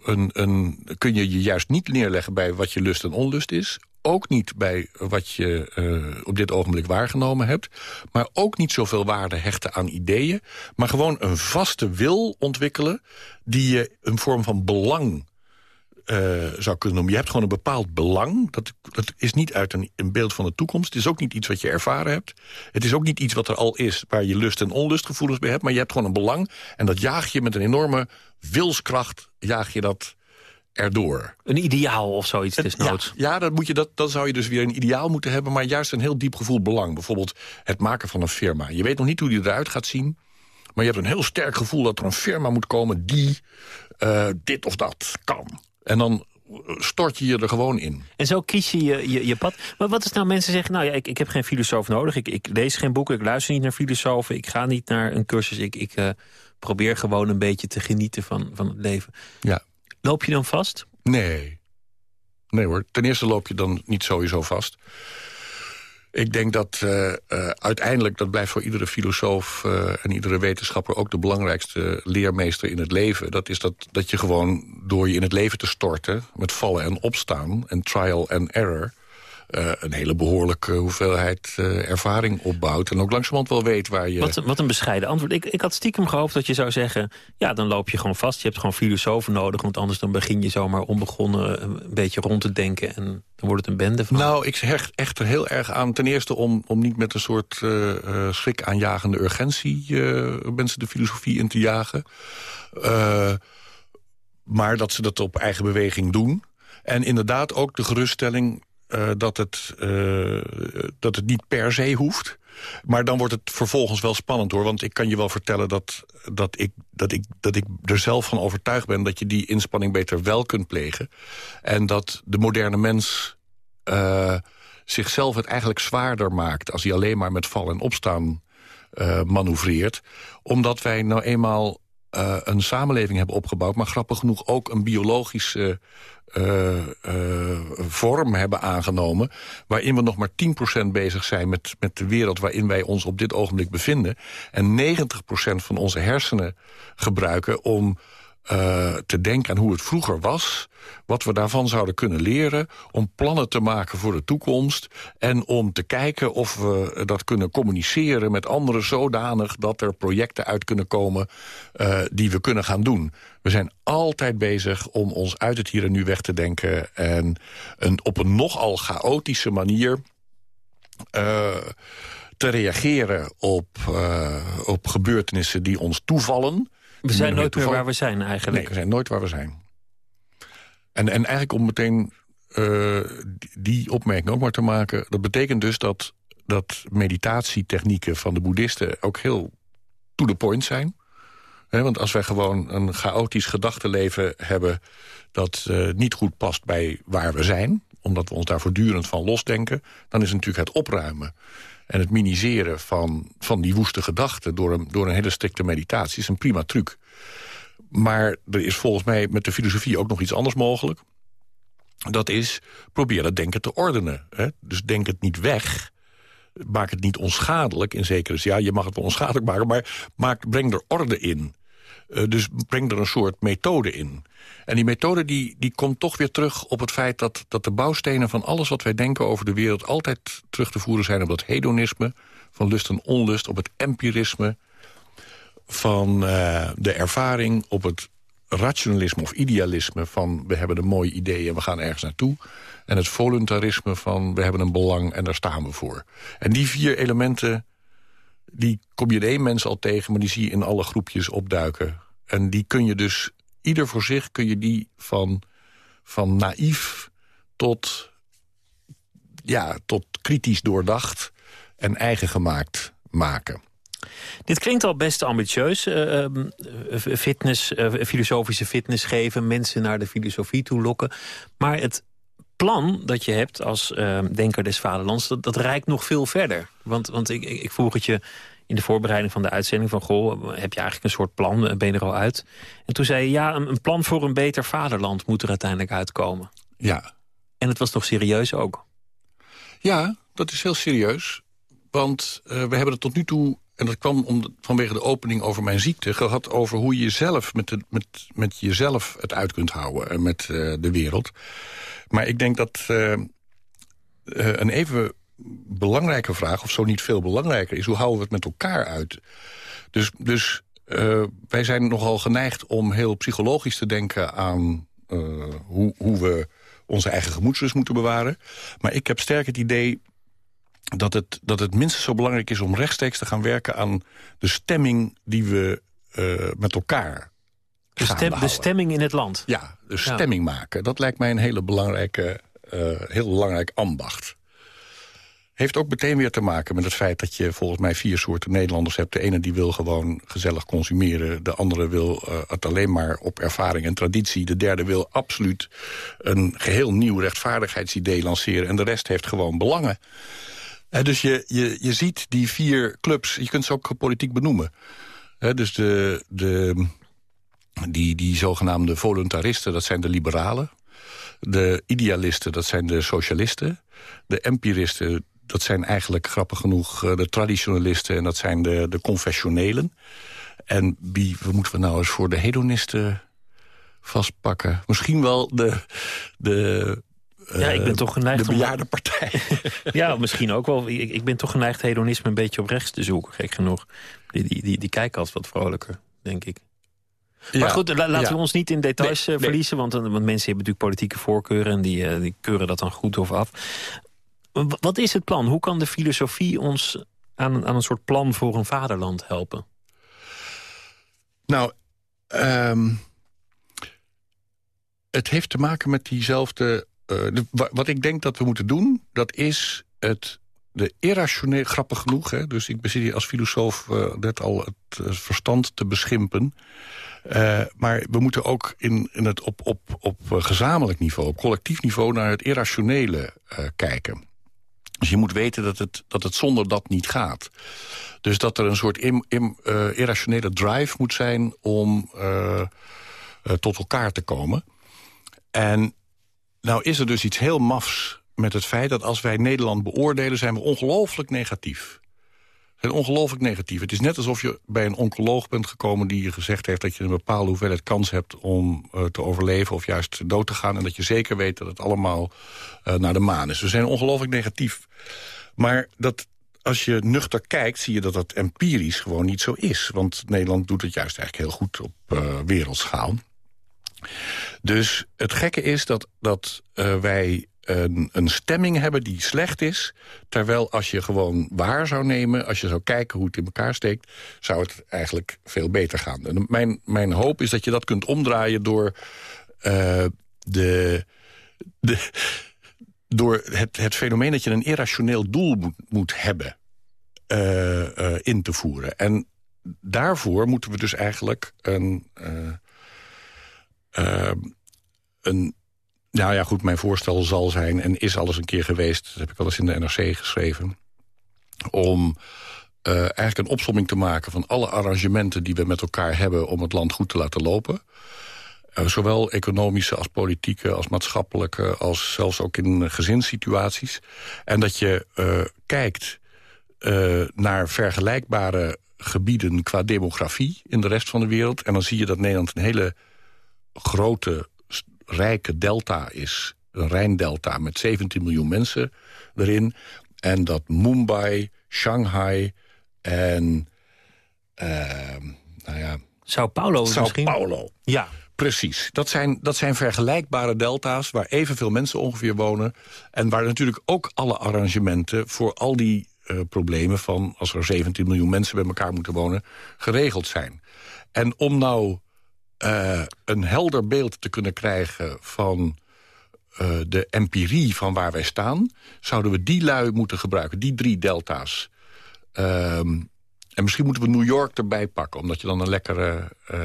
een, een, kun je je juist niet neerleggen bij wat je lust en onlust is ook niet bij wat je uh, op dit ogenblik waargenomen hebt. Maar ook niet zoveel waarde hechten aan ideeën. Maar gewoon een vaste wil ontwikkelen... die je een vorm van belang uh, zou kunnen noemen. Je hebt gewoon een bepaald belang. Dat, dat is niet uit een, een, beeld van de toekomst. Het is ook niet iets wat je ervaren hebt. Het is ook niet iets wat er al is... waar je lust- en onlustgevoelens bij hebt. Maar je hebt gewoon een belang. En dat jaag je met een enorme wilskracht... jaag je dat erdoor.
Een ideaal of zoiets desnoods.
Ja, ja dat moet je, dat, dan zou je dus weer een ideaal moeten hebben... maar juist een heel diep gevoel belang. Bijvoorbeeld het maken van een firma. Je weet nog niet hoe die eruit gaat zien... maar je hebt een heel sterk gevoel dat er een firma moet komen... die uh, dit of dat kan. En dan stort je je er gewoon in.
En zo kies je je, je, pad. Maar wat is nou mensen zeggen, nou ja, ik, ik heb geen filosoof nodig. Ik, ik lees geen boeken, ik luister niet naar filosofen. Ik ga niet naar een cursus. Ik, ik uh, probeer gewoon een beetje te genieten van, van het leven.
Ja.
Loop je dan vast?
Nee. Nee hoor. Ten eerste loop je dan niet sowieso vast. Ik denk dat uh, uh, uiteindelijk, dat blijft voor iedere filosoof uh, en iedere wetenschapper ook de belangrijkste leermeester in het leven. Dat is dat, dat je gewoon door je in het leven te storten, met vallen en opstaan en trial and error, uh, een hele behoorlijke hoeveelheid uh, ervaring opbouwt. En ook langzamerhand wel weet waar je...
Wat, wat een bescheiden antwoord. Ik, ik had stiekem gehoopt dat je zou zeggen... ja, dan loop je gewoon vast. Je hebt gewoon filosofen nodig. Want anders dan begin je zomaar onbegonnen een beetje rond te denken. En dan wordt het een bende van.
Nou, ik hecht echt er heel erg aan. Ten eerste om, om niet met een soort uh, schrik aanjagende urgentie... mensen de filosofie in te jagen. maar dat ze dat op eigen beweging doen. En inderdaad ook de geruststelling uh, dat, het, uh, dat het niet per se hoeft. Maar dan wordt het vervolgens wel spannend hoor. Want ik kan je wel vertellen dat, dat, ik, dat, ik, dat ik er zelf van overtuigd ben... dat je die inspanning beter wel kunt plegen. En dat de moderne mens uh, zichzelf het eigenlijk zwaarder maakt... als hij alleen maar met vallen en opstaan manoeuvreert. Omdat wij nou eenmaal een samenleving hebben opgebouwd... maar grappig genoeg ook een biologische uh, uh, vorm hebben aangenomen... waarin we nog maar 10% bezig zijn met, met de wereld waarin wij ons op dit ogenblik bevinden... en 90% van onze hersenen gebruiken om uh, te denken aan hoe het vroeger was... wat we daarvan zouden kunnen leren... om plannen te maken voor de toekomst... en om te kijken of we dat kunnen communiceren met anderen zodanig... dat er projecten uit kunnen komen uh, die we kunnen gaan doen. We zijn altijd bezig om ons uit het hier en nu weg te denken... en een, op een nogal chaotische manier... Uh, te reageren op, op gebeurtenissen die ons toevallen...
We zijn nooit meer waar we zijn eigenlijk.
Nee, we zijn nooit waar we zijn. En, en eigenlijk om meteen uh, die opmerking ook maar te maken... dat betekent dus dat, dat meditatietechnieken van de boeddhisten... ook heel to the point zijn. want als wij gewoon een chaotisch gedachtenleven hebben... dat uh, niet goed past bij waar we zijn... omdat we ons daar voortdurend van losdenken... dan is natuurlijk het opruimen en het miniseren van, van die woeste gedachten... Door een, door een hele strikte meditatie is een prima truc. Maar er is volgens mij met de filosofie ook nog iets anders mogelijk. Dat is, probeer het denken te ordenen. Hè? Dus denk het niet weg. Maak het niet onschadelijk in zekere zin. Ja, je mag het wel onschadelijk maken, maar maak, breng er orde in. Uh, dus breng er een soort methode in. En die methode die, die komt toch weer terug op het feit... Dat, dat de bouwstenen van alles wat wij denken over de wereld... altijd terug te voeren zijn op dat hedonisme... van lust en onlust, op het empirisme... van uh, de ervaring, op het rationalisme of idealisme... van we hebben een mooi idee en we gaan ergens naartoe... en het voluntarisme van we hebben een belang en daar staan we voor. En die vier elementen die kom je in één mens al tegen... maar die zie je in alle groepjes opduiken. En die kun je dus, ieder voor zich kun je die van, van naïef tot, ja, tot kritisch doordacht en eigen gemaakt maken.
Dit klinkt al best ambitieus. Uh, fitness, uh, filosofische fitness geven, mensen naar de filosofie toe lokken. Maar het plan dat je hebt als uh, denker des vaderlands... Dat, dat reikt nog veel verder. Want, want ik, ik, vroeg het je in de voorbereiding van de uitzending van... goh, heb je eigenlijk een soort plan, ben je er al uit? En toen zei je, ja, een, een plan voor een beter vaderland... moet er uiteindelijk uitkomen.
Ja.
En het was toch serieus ook?
Ja, dat is heel serieus. Want uh, we hebben het tot nu toe en dat kwam om, vanwege de opening over mijn ziekte... gehad over hoe je zelf met, met, met jezelf het uit kunt houden... en met uh, de wereld. Maar ik denk dat uh, een even belangrijke vraag... of zo niet veel belangrijker is... hoe houden we het met elkaar uit? Dus, dus wij zijn nogal geneigd om heel psychologisch te denken aan... hoe, hoe we onze eigen gemoedsrust moeten bewaren. Maar ik heb sterk het idee dat het, dat het minstens zo belangrijk is om rechtstreeks te gaan werken... aan de stemming die we uh, met elkaar
de, stem, de, stemming in het land?
Ja, de stemming maken. Dat lijkt mij een hele belangrijke, uh, heel belangrijk ambacht. Heeft ook meteen weer te maken met het feit dat je volgens mij vier soorten Nederlanders hebt. De ene die wil gewoon gezellig consumeren. De andere wil uh, het alleen maar op ervaring en traditie. De derde wil absoluut een geheel nieuw rechtvaardigheidsidee lanceren. En de rest heeft gewoon belangen dus je, je, je ziet die vier clubs, je kunt ze ook politiek benoemen. dus de, de, die, die zogenaamde voluntaristen, dat zijn de liberalen. De idealisten, dat zijn de socialisten. De empiristen, dat zijn eigenlijk grappig genoeg eh, de traditionalisten... en dat zijn de, de confessionelen. En wie moeten we nou eens voor de hedonisten vastpakken? Misschien wel de, de
ja, ik ben toch geneigd
de bejaardenpartij.
ja, misschien ook wel. Ik, ik ben toch geneigd hedonisme een beetje op rechts te zoeken, gek genoeg. Die, die, die, die kijken altijd wat vrolijker, denk ik. Maar goed, laten we ons niet in details eh, verliezen... Want, want, mensen hebben natuurlijk politieke voorkeuren... en die, die keuren dat dan goed of af. Wat is het plan? Hoe kan de filosofie ons aan, aan een soort plan voor een vaderland helpen?
Nou, um, het heeft te maken met diezelfde uh, wat ik denk dat we moeten doen, dat is het de irrationeel, grappig genoeg... Hè, dus ik bezit hier als filosoof uh, net al het uh, verstand te beschimpen... Maar we moeten ook in, in het op, op, op gezamenlijk niveau, op collectief niveau... naar het irrationele kijken. Dus je moet weten dat het, dat het zonder dat niet gaat. Dus dat er een soort im, im, irrationele drive moet zijn om tot elkaar te komen. En nou is er dus iets heel mafs met het feit dat als wij Nederland beoordelen... zijn we ongelooflijk negatief. Zijn ongelooflijk negatief. Het is net alsof je bij een oncoloog bent gekomen... die je gezegd heeft dat je een bepaalde hoeveelheid kans hebt... om uh, te overleven of juist dood te gaan... en dat je zeker weet dat het allemaal uh, naar de maan is. We zijn ongelooflijk negatief. Maar dat, als je nuchter kijkt, zie je dat dat empirisch gewoon niet zo is. Want Nederland doet het juist eigenlijk heel goed op uh, wereldschaal. Dus het gekke is dat, dat uh, wij een, een, stemming hebben die slecht is... terwijl als je gewoon waar zou nemen... als je zou kijken hoe het in elkaar steekt... zou het eigenlijk veel beter gaan. En mijn, mijn hoop is dat je dat kunt omdraaien door uh, de... door het, het fenomeen dat je een irrationeel doel moet, moet hebben uh, in te voeren. En daarvoor moeten we dus eigenlijk een... een nou ja, goed, mijn voorstel zal zijn en is alles een keer geweest... dat heb ik al eens in de NRC geschreven... om uh, eigenlijk een opsomming te maken van alle arrangementen... die we met elkaar hebben om het land goed te laten lopen. Uh, zowel economische als politieke, als maatschappelijke... als zelfs ook in gezinssituaties. En dat je uh, kijkt naar vergelijkbare gebieden qua demografie... in de rest van de wereld. En dan zie je dat Nederland een hele grote rijke delta is. Een Rijndelta met 17 miljoen mensen erin. En dat Mumbai, Shanghai en... Uh, nou ja...
Sao Paulo
Sao
misschien?
Paulo.
Ja.
Precies. Dat zijn, dat zijn vergelijkbare delta's waar evenveel mensen ongeveer wonen. En waar natuurlijk ook alle arrangementen voor al die uh, problemen van... als er 17 miljoen mensen bij elkaar moeten wonen, geregeld zijn. En om nou uh, een helder beeld te kunnen krijgen van uh, de empirie van waar wij staan... zouden we die lui moeten gebruiken, die drie delta's. Um, en misschien moeten we New York erbij pakken, omdat je dan een lekkere... Uh,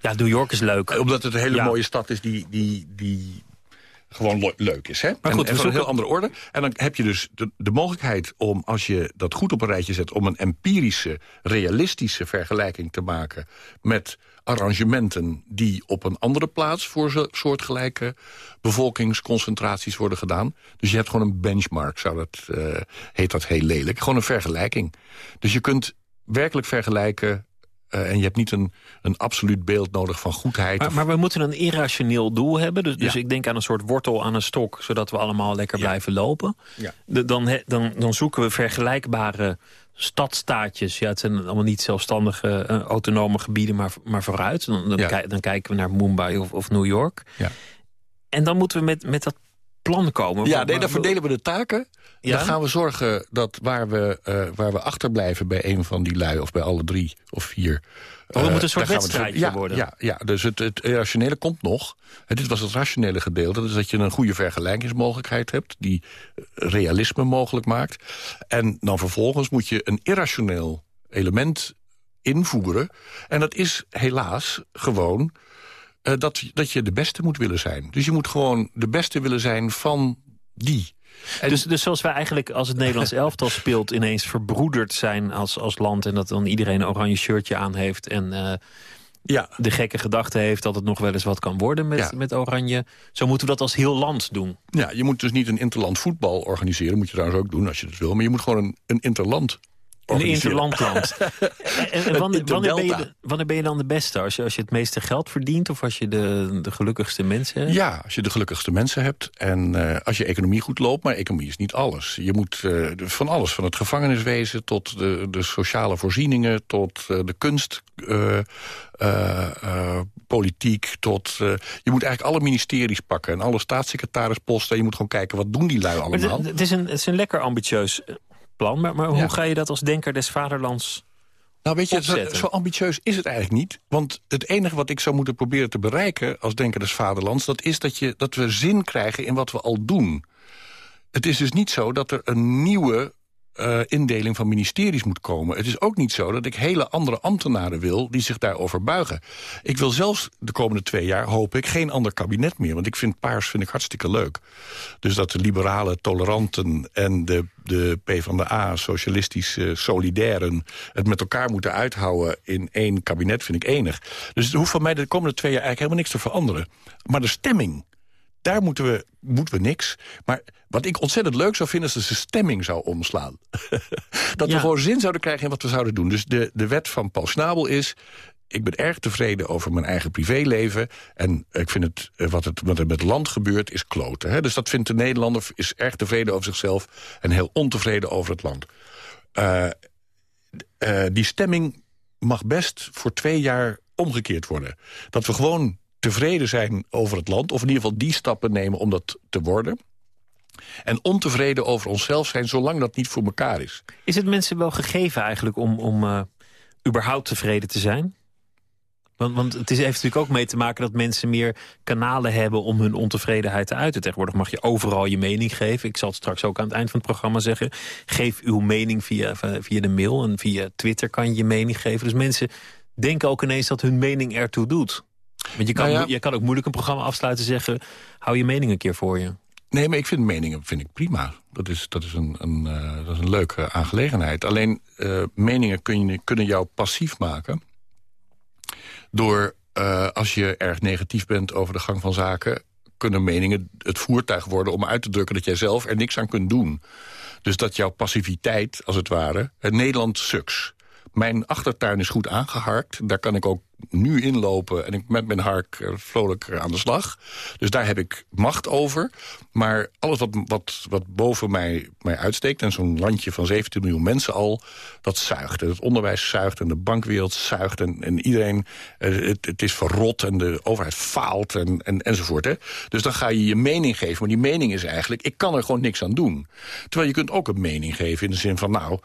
ja, New York is leuk.
Omdat het een hele ja. mooie stad is die, die, die gewoon leuk is. Hè?
Maar goed,
en, en van een heel andere orde. En dan heb je dus de, de mogelijkheid om, als je dat goed op een rijtje zet... om een empirische, realistische vergelijking te maken... met arrangementen die op een andere plaats... voor soortgelijke bevolkingsconcentraties worden gedaan. Dus je hebt gewoon een benchmark, zou dat, uh, heet dat heel lelijk. Gewoon een vergelijking. Dus je kunt werkelijk vergelijken uh, en je hebt niet een, een absoluut beeld nodig van goedheid.
Maar, maar we moeten een irrationeel doel hebben. Dus, dus ja. ik denk aan een soort wortel aan een stok... zodat we allemaal lekker ja. blijven lopen.
Ja.
De, dan, he, dan, dan zoeken we vergelijkbare stadstaatjes. Ja, het zijn allemaal niet zelfstandige, uh, autonome gebieden, maar, maar vooruit. Dan, dan, ja. dan, kijken we naar Mumbai of, of New York.
Ja.
En dan moeten we met, met dat plan komen.
Ja, nee, dan verdelen we de taken. Ja? Dan gaan we zorgen dat waar we, uh, waar we achterblijven bij een van die lui... of bij alle drie of vier...
Oh, we uh, moeten een soort wedstrijdje
ja,
worden.
Ja, ja dus het, het rationele komt nog. En dit was het rationele gedeelte. Dus dat je een goede vergelijkingsmogelijkheid hebt... die realisme mogelijk maakt. En dan vervolgens moet je een irrationeel element invoeren. En dat is helaas gewoon... Uh, dat, dat je de beste moet willen zijn. Dus je moet gewoon de beste willen zijn van die.
En dus, dus zoals wij eigenlijk als het Nederlands elftal speelt... ineens verbroederd zijn als, als land... en dat dan iedereen een oranje shirtje aan heeft... en uh,
ja.
de gekke gedachte heeft dat het nog wel eens wat kan worden met,
Ja.
met oranje. Zo moeten we dat als heel land doen.
Ja, je moet dus niet een interland voetbal organiseren. moet je trouwens ook doen als je dat wil. Maar je moet gewoon een, een interland
Een interlandland. en wanneer, wanneer, ben je, wanneer ben je dan de beste? Als je, als je het meeste geld verdient of als je de, de gelukkigste mensen hebt?
Ja, als je de gelukkigste mensen hebt en eh, als je economie goed loopt. Maar economie is niet alles. Je moet eh, van alles, van het gevangeniswezen tot de, de sociale voorzieningen... tot eh, de kunst, politiek, tot... je moet eigenlijk alle ministeries pakken en alle staatssecretarisposten. Je moet gewoon kijken, wat doen die lui allemaal?
het, is een, het is een lekker ambitieus plan. Maar, maar hoe
Ja.
ga je dat als denker des vaderlands...
Nou, weet je, zo, zo ambitieus is het eigenlijk niet. Want het enige wat ik zou moeten proberen te bereiken... als Denker des Vaderlands... dat is dat, je, dat we zin krijgen in wat we al doen. Het is dus niet zo dat er een nieuwe eh, indeling van ministeries moet komen. Het is ook niet zo dat ik hele andere ambtenaren wil... die zich daarover buigen. Ik wil zelfs de komende twee jaar, hoop ik, geen ander kabinet meer. Want ik vind paars vind ik hartstikke leuk. Dus dat de liberale toleranten en de, de PvdA, socialistische solidairen... het met elkaar moeten uithouden in één kabinet, vind ik enig. Dus het hoeft van mij de komende twee jaar eigenlijk helemaal niks te veranderen. Maar de stemming, daar moeten we, moeten we niks. Maar wat ik ontzettend leuk zou vinden... is dat de stemming zou omslaan. dat
Ja.
we gewoon zin zouden krijgen in wat we zouden doen. Dus de, de wet van Paul Snabel is... ik ben erg tevreden over mijn eigen privéleven. En ik vind het, eh, wat, het, wat er met het land gebeurt, is kloten. Hè? Dus dat vindt de Nederlander, is erg tevreden over zichzelf... en heel ontevreden over het land. Eh, eh, die stemming mag best voor twee jaar omgekeerd worden. Dat we gewoon tevreden zijn over het land... of in ieder geval die stappen nemen om dat te worden... en ontevreden over onszelf zijn zolang dat niet voor elkaar is.
Is het mensen wel gegeven eigenlijk om, om eh, überhaupt tevreden te zijn? Want, want het is, heeft natuurlijk ook mee te maken dat mensen meer kanalen hebben om hun ontevredenheid te uiten. Tegenwoordig mag je overal je mening geven. Ik zal het straks ook aan het eind van het programma zeggen. Geef uw mening via, via de mail en via Twitter kan je je mening geven. Dus mensen denken ook ineens dat hun mening ertoe doet. Want je kan, nou je kan ook moeilijk een programma afsluiten en zeggen... hou je mening een keer voor je.
Nee, maar ik vind meningen vind ik prima. Dat is, dat is, een, een, uh, dat is een leuke aangelegenheid. Alleen uh, meningen kun je, kunnen jou passief maken... door, uh, als je erg negatief bent over de gang van zaken... kunnen meningen het voertuig worden om uit te drukken... dat jij zelf er niks aan kunt doen. Dus dat jouw passiviteit, als het ware... Het Nederland suks. Mijn achtertuin is goed aangeharkt. Daar kan ik ook nu inlopen en ik met mijn hark eh, vrolijk aan de slag. Dus daar heb ik macht over. Maar alles wat, wat, wat boven mij, mij uitsteekt... en zo'n landje van 17 miljoen mensen al, dat zuigt. Het onderwijs zuigt en de bankwereld zuigt... en, en iedereen, eh, het, het is verrot en de overheid faalt en, en, enzovoort. Hè? Dus dan ga je je mening geven. Maar die mening is eigenlijk, ik kan er gewoon niks aan doen. Terwijl je kunt ook een mening geven in de zin van... nou.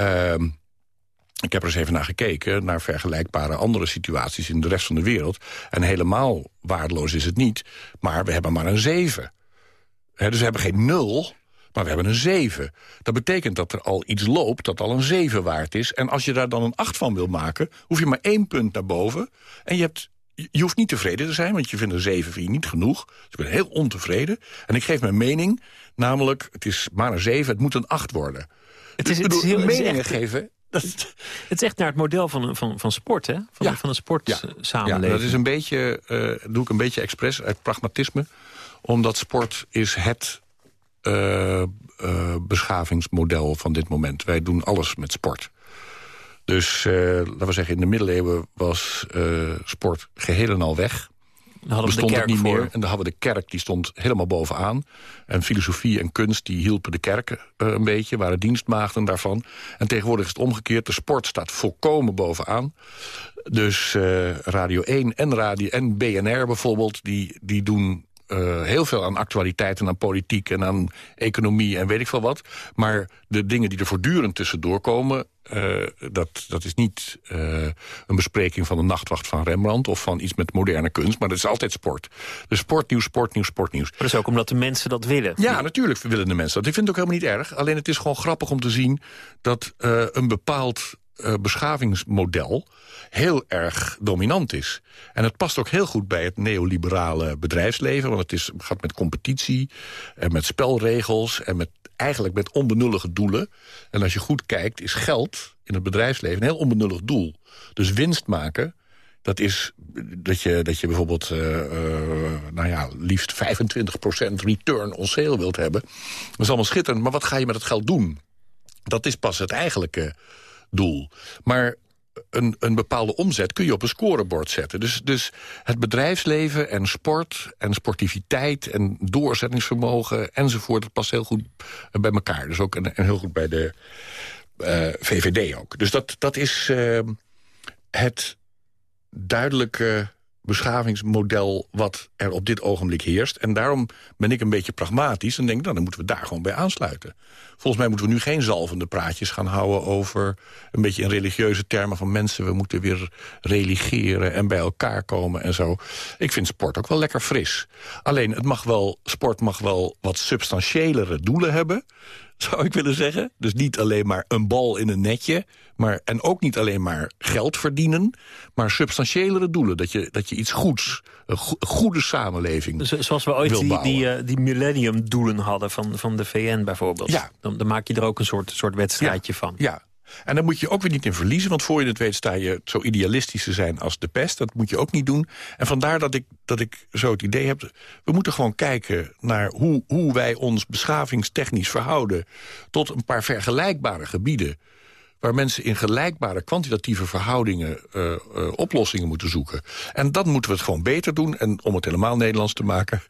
Uh, ik heb er eens even naar gekeken, naar vergelijkbare andere situaties in de rest van de wereld. En helemaal waardeloos is het niet, maar we hebben maar een 7. dus we hebben geen 0, maar we hebben een 7. Dat betekent dat er al iets loopt dat al een 7 waard is. En als je daar dan een 8 van wil maken, hoef je maar één punt naar boven. En je, hebt, je hoeft niet tevreden te zijn, want je vindt een 7 vind je niet genoeg. Dus ik ben heel ontevreden. En ik geef mijn mening, namelijk, het is maar een 7, het moet een 8 worden.
Het is, het is heel meningen geven het is echt naar het model van, van, van sport, hè? Van, ja. van een sportsamenleving.
Ja. ja, dat is een beetje, uh, doe ik een beetje expres uit pragmatisme. Omdat sport is het uh, uh, beschavingsmodel van dit moment. Wij doen alles met sport. Dus laten we zeggen, in de middeleeuwen was sport geheel en al weg bestond het niet meer. En dan hadden we de kerk, die stond helemaal bovenaan. En filosofie en kunst, die hielpen de kerk uh, een beetje. Waren dienstmaagden daarvan. En tegenwoordig is het omgekeerd. De sport staat volkomen bovenaan. Dus uh, Radio 1 en, radio, en BNR bijvoorbeeld, die, die doen uh, heel veel aan actualiteit en aan politiek en aan economie en weet ik veel wat. Maar de dingen die er voortdurend tussendoor komen... Uh, dat, dat is niet uh, een bespreking van de nachtwacht van Rembrandt... of van iets met moderne kunst, maar dat is altijd sport. Dus sportnieuws, sportnieuws, sportnieuws.
Maar dat is ook omdat de mensen dat willen.
Ja, natuurlijk willen de mensen dat. Ik vind het ook helemaal niet erg. Alleen het is gewoon grappig om te zien dat een bepaald uh, beschavingsmodel heel erg dominant is. En het past ook heel goed bij het neoliberale bedrijfsleven... want het is, gaat met competitie en met spelregels... en met, eigenlijk met onbenullige doelen. En als je goed kijkt, is geld in het bedrijfsleven een heel onbenullig doel. Dus winst maken, dat is dat je, dat je bijvoorbeeld uh, uh, nou ja, liefst 25% return on sale wilt hebben. Dat is allemaal schitterend, maar wat ga je met het geld doen? Dat is pas het eigenlijke doel. Maar een, een bepaalde omzet kun je op een scorebord zetten. Dus, dus het bedrijfsleven en sport en sportiviteit en doorzettingsvermogen enzovoort... dat past heel goed bij elkaar. Dus ook en, heel goed bij de eh, VVD ook. Dus dat, dat is uh, het duidelijke beschavingsmodel wat er op dit ogenblik heerst. En daarom ben ik een beetje pragmatisch en denk... Nou, dan moeten we daar gewoon bij aansluiten. Volgens mij moeten we nu geen zalvende praatjes gaan houden... over een beetje in religieuze termen van mensen... we moeten weer religeren en bij elkaar komen en zo. Ik vind sport ook wel lekker fris. Alleen, het mag wel, sport mag wel wat substantiëlere doelen hebben zou ik willen zeggen. Dus niet alleen maar een bal in een netje. Maar, en ook niet alleen maar geld verdienen. Maar substantiëlere doelen. Dat je, dat je iets goeds, een goede samenleving
Zoals we ooit die, die, uh, die millenniumdoelen hadden van, van de VN bijvoorbeeld. Ja. Dan, dan maak je er ook een soort, soort wedstrijdje van.
Ja, en daar moet je ook weer niet in verliezen. Want voor je het weet sta je zo idealistisch te zijn als de pest. Dat moet je ook niet doen. En vandaar dat ik, dat ik zo het idee heb... we moeten gewoon kijken naar hoe, hoe wij ons beschavingstechnisch verhouden... tot een paar vergelijkbare gebieden waar mensen in gelijkbare kwantitatieve verhoudingen uh, uh, oplossingen moeten zoeken. En dan moeten we het gewoon beter doen. En om het helemaal Nederlands te maken,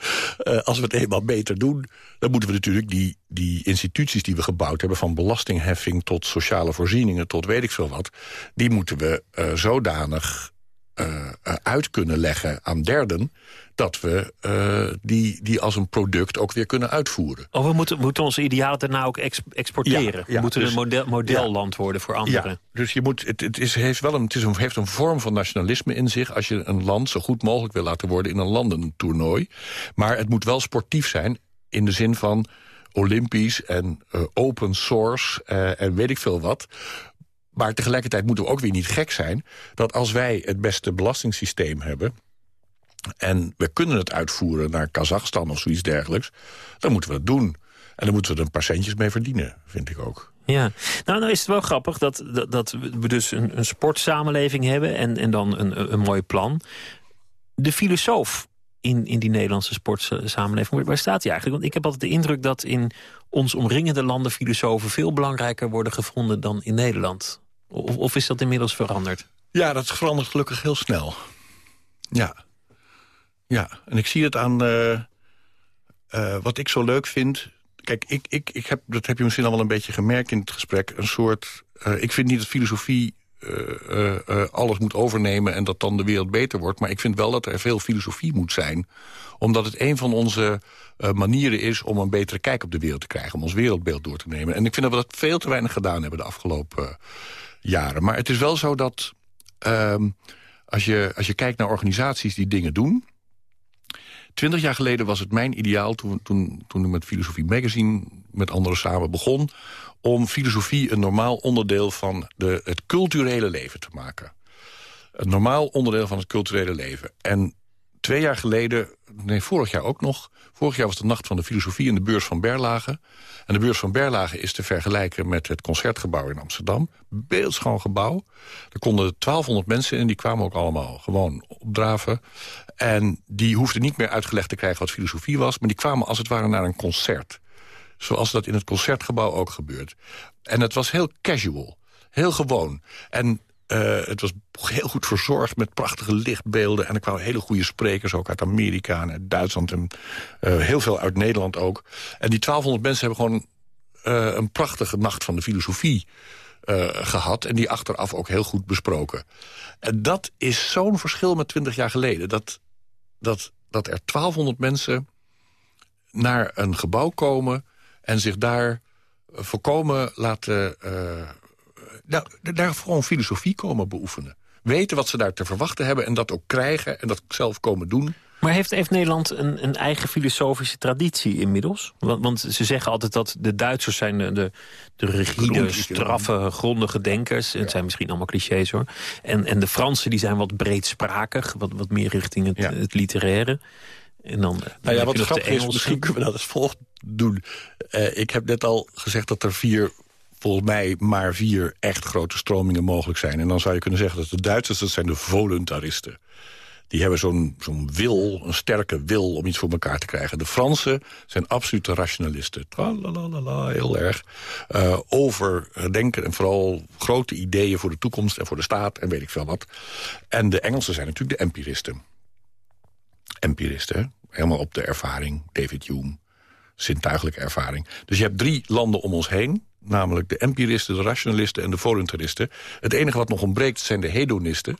uh, als we het eenmaal beter doen... dan moeten we natuurlijk die, die instituties die we gebouwd hebben... van belastingheffing tot sociale voorzieningen tot weet ik veel wat... die moeten we zodanig uh, uit kunnen leggen aan derden... dat we uh, die, die als een product ook weer kunnen uitvoeren.
Oh, we moeten, moeten onze idealen daarna ook exporteren. we moeten dus, een model, modelland worden voor anderen.
Dus je moet, het, het, is, heeft wel een, het is een, heeft een vorm van nationalisme in zich... als je een land zo goed mogelijk wil laten worden in een landentoernooi. Maar het moet wel sportief zijn in de zin van olympisch en uh, open source uh, en weet ik veel wat. Maar tegelijkertijd moeten we ook weer niet gek zijn... dat als wij het beste belastingssysteem hebben... en we kunnen het uitvoeren naar Kazachstan of zoiets dergelijks... dan moeten we het doen. En dan moeten we er een paar centjes mee verdienen, vind ik ook.
Ja, nou, nou is het wel grappig dat, dat, we dus een, een sportsamenleving hebben... en, en dan een, een mooi plan. De filosoof in, in die Nederlandse sportsamenleving, waar staat hij eigenlijk? Want ik heb altijd de indruk dat in ons omringende landen... filosofen veel belangrijker worden gevonden dan in Nederland. Of, is dat inmiddels veranderd?
Ja, dat verandert gelukkig heel snel. Ja. Ja, en ik zie het aan uh, uh, wat ik zo leuk vind... Kijk, ik, ik, ik heb, dat heb je misschien al wel een beetje gemerkt in het gesprek... een soort... Uh, ik vind niet dat filosofie alles moet overnemen... en dat dan de wereld beter wordt. Maar ik vind wel dat er veel filosofie moet zijn. Omdat het een van onze manieren is om een betere kijk op de wereld te krijgen. Om ons wereldbeeld door te nemen. En ik vind dat we dat veel te weinig gedaan hebben de afgelopen jaren. Maar het is wel zo dat uh, als, je, als je kijkt naar organisaties die dingen doen... Twintig jaar geleden was het mijn ideaal, toen, toen, toen ik met Filosofie Magazine met anderen samen begon... om filosofie een normaal onderdeel van de, het culturele leven te maken. Een normaal onderdeel van het culturele leven. En twee jaar geleden, nee, vorig jaar ook nog... vorig jaar was de Nacht van de Filosofie in de beurs van Berlage... En de beurs van Berlage is te vergelijken met het Concertgebouw in Amsterdam. Beeldschoon gebouw. Er konden 1200 mensen in, die kwamen ook allemaal gewoon opdraven. En die hoefden niet meer uitgelegd te krijgen wat filosofie was... maar die kwamen als het ware naar een concert. Zoals dat in het Concertgebouw ook gebeurt. En het was heel casual. Heel gewoon. En uh, het was heel goed verzorgd met prachtige lichtbeelden. En er kwamen hele goede sprekers, ook uit Amerika en uit Duitsland. En uh, heel veel uit Nederland ook. En die 1200 mensen hebben gewoon uh, een prachtige nacht van de filosofie gehad. En die achteraf ook heel goed besproken. En dat is zo'n verschil met 20 jaar geleden. Dat, dat, dat er 1200 mensen naar een gebouw komen... en zich daar voorkomen laten nou, daar gewoon filosofie komen beoefenen. Weten wat ze daar te verwachten hebben en dat ook krijgen... en dat zelf komen doen.
Maar heeft, heeft Nederland een, een eigen filosofische traditie inmiddels? Want, want, ze zeggen altijd dat de Duitsers zijn de, de, de rigide, straffe, grondige denkers. Het zijn misschien allemaal clichés hoor. En, en de Fransen die zijn wat breedsprakig, wat, wat meer richting het, het literaire. En dan, dan
nou ja, wat grappig is, misschien kunnen we dat als volgt doen. Uh, ik heb net al gezegd dat er vier volgens mij maar vier echt grote stromingen mogelijk zijn. En dan zou je kunnen zeggen dat de Duitsers, dat zijn de voluntaristen. Die hebben zo'n zo'n wil, een sterke wil om iets voor elkaar te krijgen. De Fransen zijn absolute rationalisten. Tralalala, heel erg. Uh, over denken en vooral grote ideeën voor de toekomst en voor de staat en weet ik veel wat. En de Engelsen zijn natuurlijk de empiristen. Empiristen, helemaal op de ervaring. David Hume, zintuigelijke ervaring. Dus je hebt drie landen om ons heen namelijk de empiristen, de rationalisten en de voluntaristen. Het enige wat nog ontbreekt zijn de hedonisten.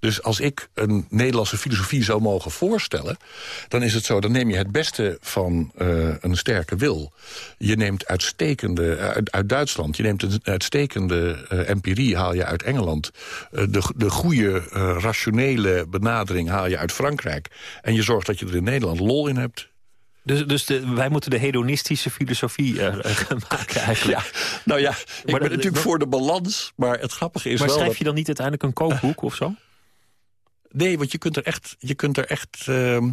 Dus als ik een Nederlandse filosofie zou mogen voorstellen... dan is het zo, dan neem je het beste van uh, een sterke wil. Je neemt uitstekende, uit, uit, Duitsland, je neemt een uitstekende uh, empirie, haal je uit Engeland. De, de goede rationele benadering haal je uit Frankrijk. En je zorgt dat je er in Nederland lol in hebt
dus, dus de, wij moeten de hedonistische filosofie uh, maken eigenlijk.
Ja, nou ja, ik maar ben natuurlijk voor de balans, maar het grappige is
maar
wel...
Maar schrijf je dan niet uiteindelijk een kookboek of zo?
Nee, want je kunt er echt, je kunt er echt uh, uh,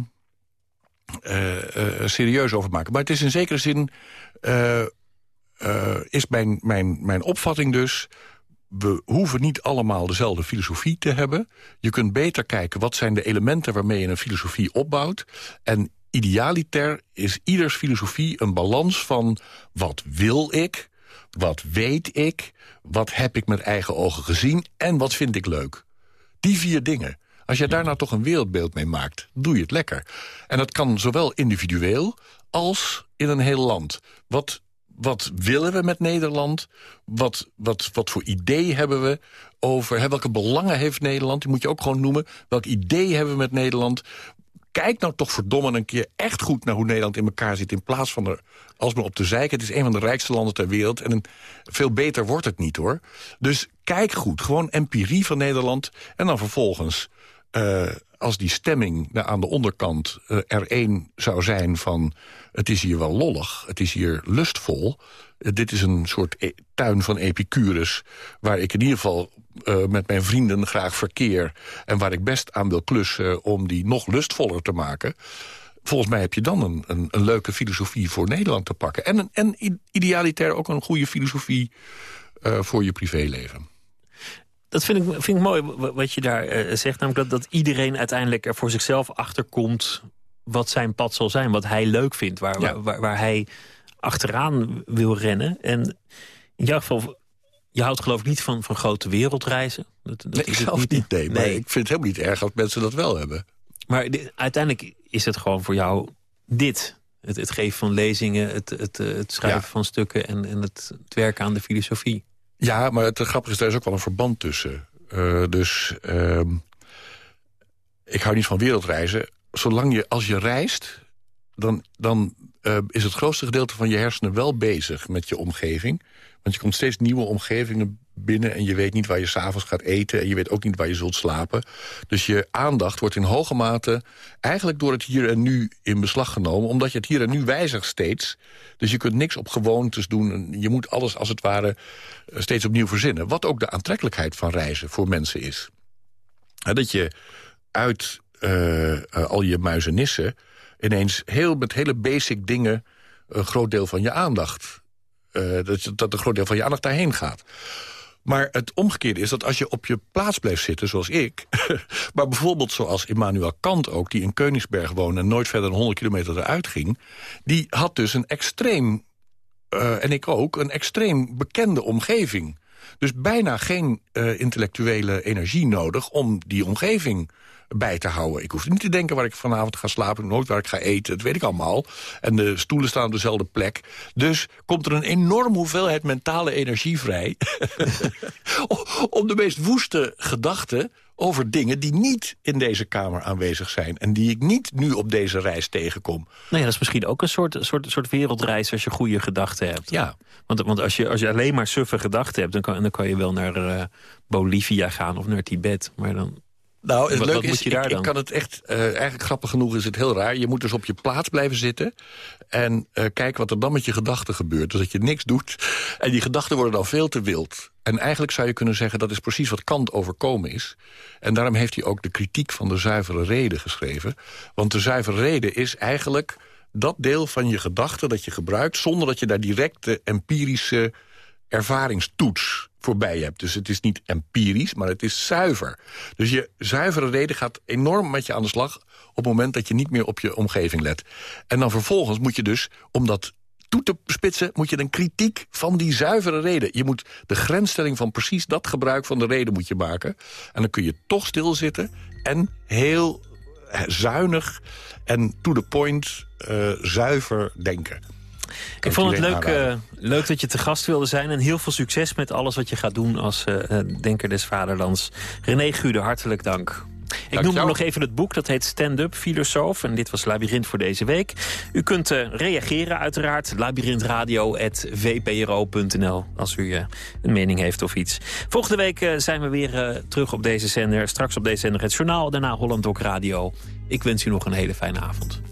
serieus over maken. Maar het is in zekere zin... is mijn, mijn, mijn opvatting dus we hoeven niet allemaal dezelfde filosofie te hebben. Je kunt beter kijken wat zijn de elementen waarmee je een filosofie opbouwt. En idealiter is ieders filosofie een balans van... wat wil ik, wat weet ik, wat heb ik met eigen ogen gezien... en wat vind ik leuk. Die vier dingen. Als je daar nou toch een wereldbeeld mee maakt, doe je het lekker. En dat kan zowel individueel als in een heel land. Wat wat willen we met Nederland? Wat, wat, wat voor idee hebben we over... Hè, welke belangen heeft Nederland? Die moet je ook gewoon noemen. Welk idee hebben we met Nederland? Kijk nou toch verdomme een keer echt goed naar hoe Nederland in elkaar zit... in plaats van er als maar op te zeiken. Het is een van de rijkste landen ter wereld. En een, veel beter wordt het niet, hoor. Dus kijk goed, gewoon empirie van Nederland. En dan vervolgens... Uh, als die stemming aan de onderkant uh, er één zou zijn van... het is hier wel lollig, het is hier lustvol... Uh, dit is een soort e tuin van Epicurus... waar ik in ieder geval uh, met mijn vrienden graag verkeer... en waar ik best aan wil klussen om die nog lustvoller te maken... Volgens mij heb je dan een, een, een leuke filosofie voor Nederland te pakken. En, en idealitair ook een goede filosofie voor je privéleven.
Dat vind ik, vind ik mooi wat je daar uh, zegt. Namelijk dat, dat iedereen uiteindelijk er voor zichzelf achterkomt... wat zijn pad zal zijn, wat hij leuk vindt. Waar, ja. waar, waar, waar, hij achteraan wil rennen. En in jouw geval, je houdt geloof ik niet van, van grote wereldreizen.
Dat, dat nee, ik zelf niet, niet nee, Maar ik vind het helemaal niet erg als mensen dat wel hebben.
Maar uiteindelijk is het gewoon voor jou dit... Het, het geven van lezingen, het, het, het schrijven ja. van stukken... En, en het, het werken aan de filosofie.
Ja, maar het grappige is, daar is ook wel een verband tussen. Uh, dus uh, ik hou niet van wereldreizen. Zolang je, als je reist, dan, dan uh, is het grootste gedeelte van je hersenen wel bezig met je omgeving. Want je komt steeds nieuwe omgevingen binnen... en je weet niet waar je s'avonds gaat eten... en je weet ook niet waar je zult slapen. Dus je aandacht wordt in hoge mate eigenlijk door het hier en nu in beslag genomen... omdat je het hier en nu wijzigt steeds. Dus je kunt niks op gewoontes doen. Je moet alles als het ware eh, steeds opnieuw verzinnen. Wat ook de aantrekkelijkheid van reizen voor mensen is. Dat je uit uh, al je muizenissen ineens heel, met hele basic dingen... een groot deel van je aandacht dat, dat een groot deel van je aandacht daarheen gaat. Maar het omgekeerde is dat als je op je plaats blijft zitten, zoals ik... maar bijvoorbeeld zoals Immanuel Kant ook, die in Koningsberg woonde... en nooit verder dan 100 kilometer eruit ging... die had dus een extreem, uh, en ik ook, een extreem bekende omgeving. Dus bijna geen uh, intellectuele energie nodig om die omgeving bij te houden. Ik hoef niet te denken waar ik vanavond ga slapen, nooit waar ik ga eten. Dat weet ik allemaal. En de stoelen staan op dezelfde plek. Dus komt er een enorme hoeveelheid mentale energie vrij... om de meest woeste gedachten over dingen die niet in deze kamer aanwezig zijn... en die ik niet nu op deze reis tegenkom.
Nou ja, dat is misschien ook een soort, soort, soort wereldreis als je goede gedachten hebt.
Ja.
Want, want als, je, als je alleen maar suffe gedachten hebt... dan kan, dan kan je wel naar uh, Bolivia gaan of naar Tibet. Maar dan
nou, het leuke is, ik, ik, kan het echt, uh, eigenlijk grappig genoeg is het heel raar. Je moet dus op je plaats blijven zitten en uh, kijken wat er dan met je gedachten gebeurt. Dus dat je niks doet en die gedachten worden dan veel te wild. En eigenlijk zou je kunnen zeggen dat is precies wat Kant overkomen is. En daarom heeft hij ook de kritiek van de zuivere reden geschreven. Want de zuivere reden is eigenlijk dat deel van je gedachten dat je gebruikt... zonder dat je daar directe empirische ervaringstoets voorbij hebt. Dus het is niet empirisch, maar het is zuiver. Dus je zuivere reden gaat enorm met je aan de slag... op het moment dat je niet meer op je omgeving let. En dan vervolgens moet je dus, om dat toe te spitsen... moet je een kritiek van die zuivere reden. Je moet de grensstelling van precies dat gebruik van de reden moet je maken. En dan kun je toch stilzitten en heel zuinig en to the point uh, zuiver denken.
Ik vond het leuk, uh, leuk dat je te gast wilde zijn. En heel veel succes met alles wat je gaat doen als uh, Denker des Vaderlands. René Gude, hartelijk dank. Ik noem nog even het boek, dat heet Stand-up Filosoof. En dit was Labyrinth voor deze week. U kunt uh, reageren uiteraard. labyrinthradio.vpro.nl als u uh, een mening heeft of iets. Volgende week uh, zijn we weer terug op deze zender. Straks op deze zender het journaal, daarna Holland Doc Radio. Ik wens u nog een hele fijne avond.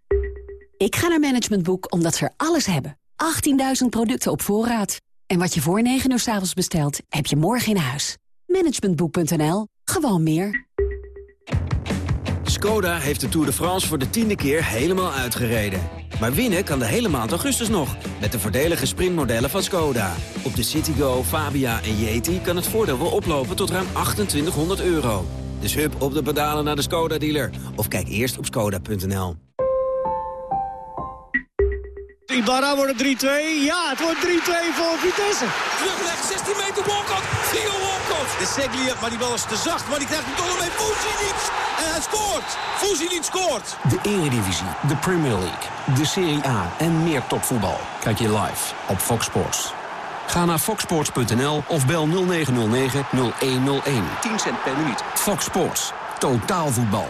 Ik ga naar Management Boek omdat ze er alles hebben. 18.000 producten op voorraad. En wat je voor 9 uur s avonds bestelt, heb je morgen in huis. Managementboek.nl. Gewoon meer.
Skoda heeft de Tour de France voor de tiende keer helemaal uitgereden. Maar winnen kan de hele maand augustus nog, met de voordelige sprintmodellen van Skoda. Op de Citigo, Fabia en Yeti kan het voordeel wel oplopen tot ruim 2800 euro. Dus hup op de pedalen naar de Skoda-dealer. Of kijk eerst op skoda.nl.
Ibarra wordt het 3-2. Ja, het wordt 3-2 voor Vitesse.
Terugleg, 16 meter Walcott. Theo Walcott.
De Seglia, maar die bal is te zacht. Maar die krijgt hem toch nog mee. Fusilic. En hij scoort. Fusilic scoort.
De Eredivisie, de Premier League, de Serie A en meer topvoetbal. Kijk je live op Fox Sports. Ga naar foxsports.nl of bel 0909-0101. 10 cent per minuut. Fox Sports. Totaal voetbal.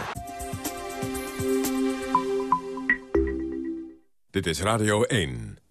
Dit is Radio 1.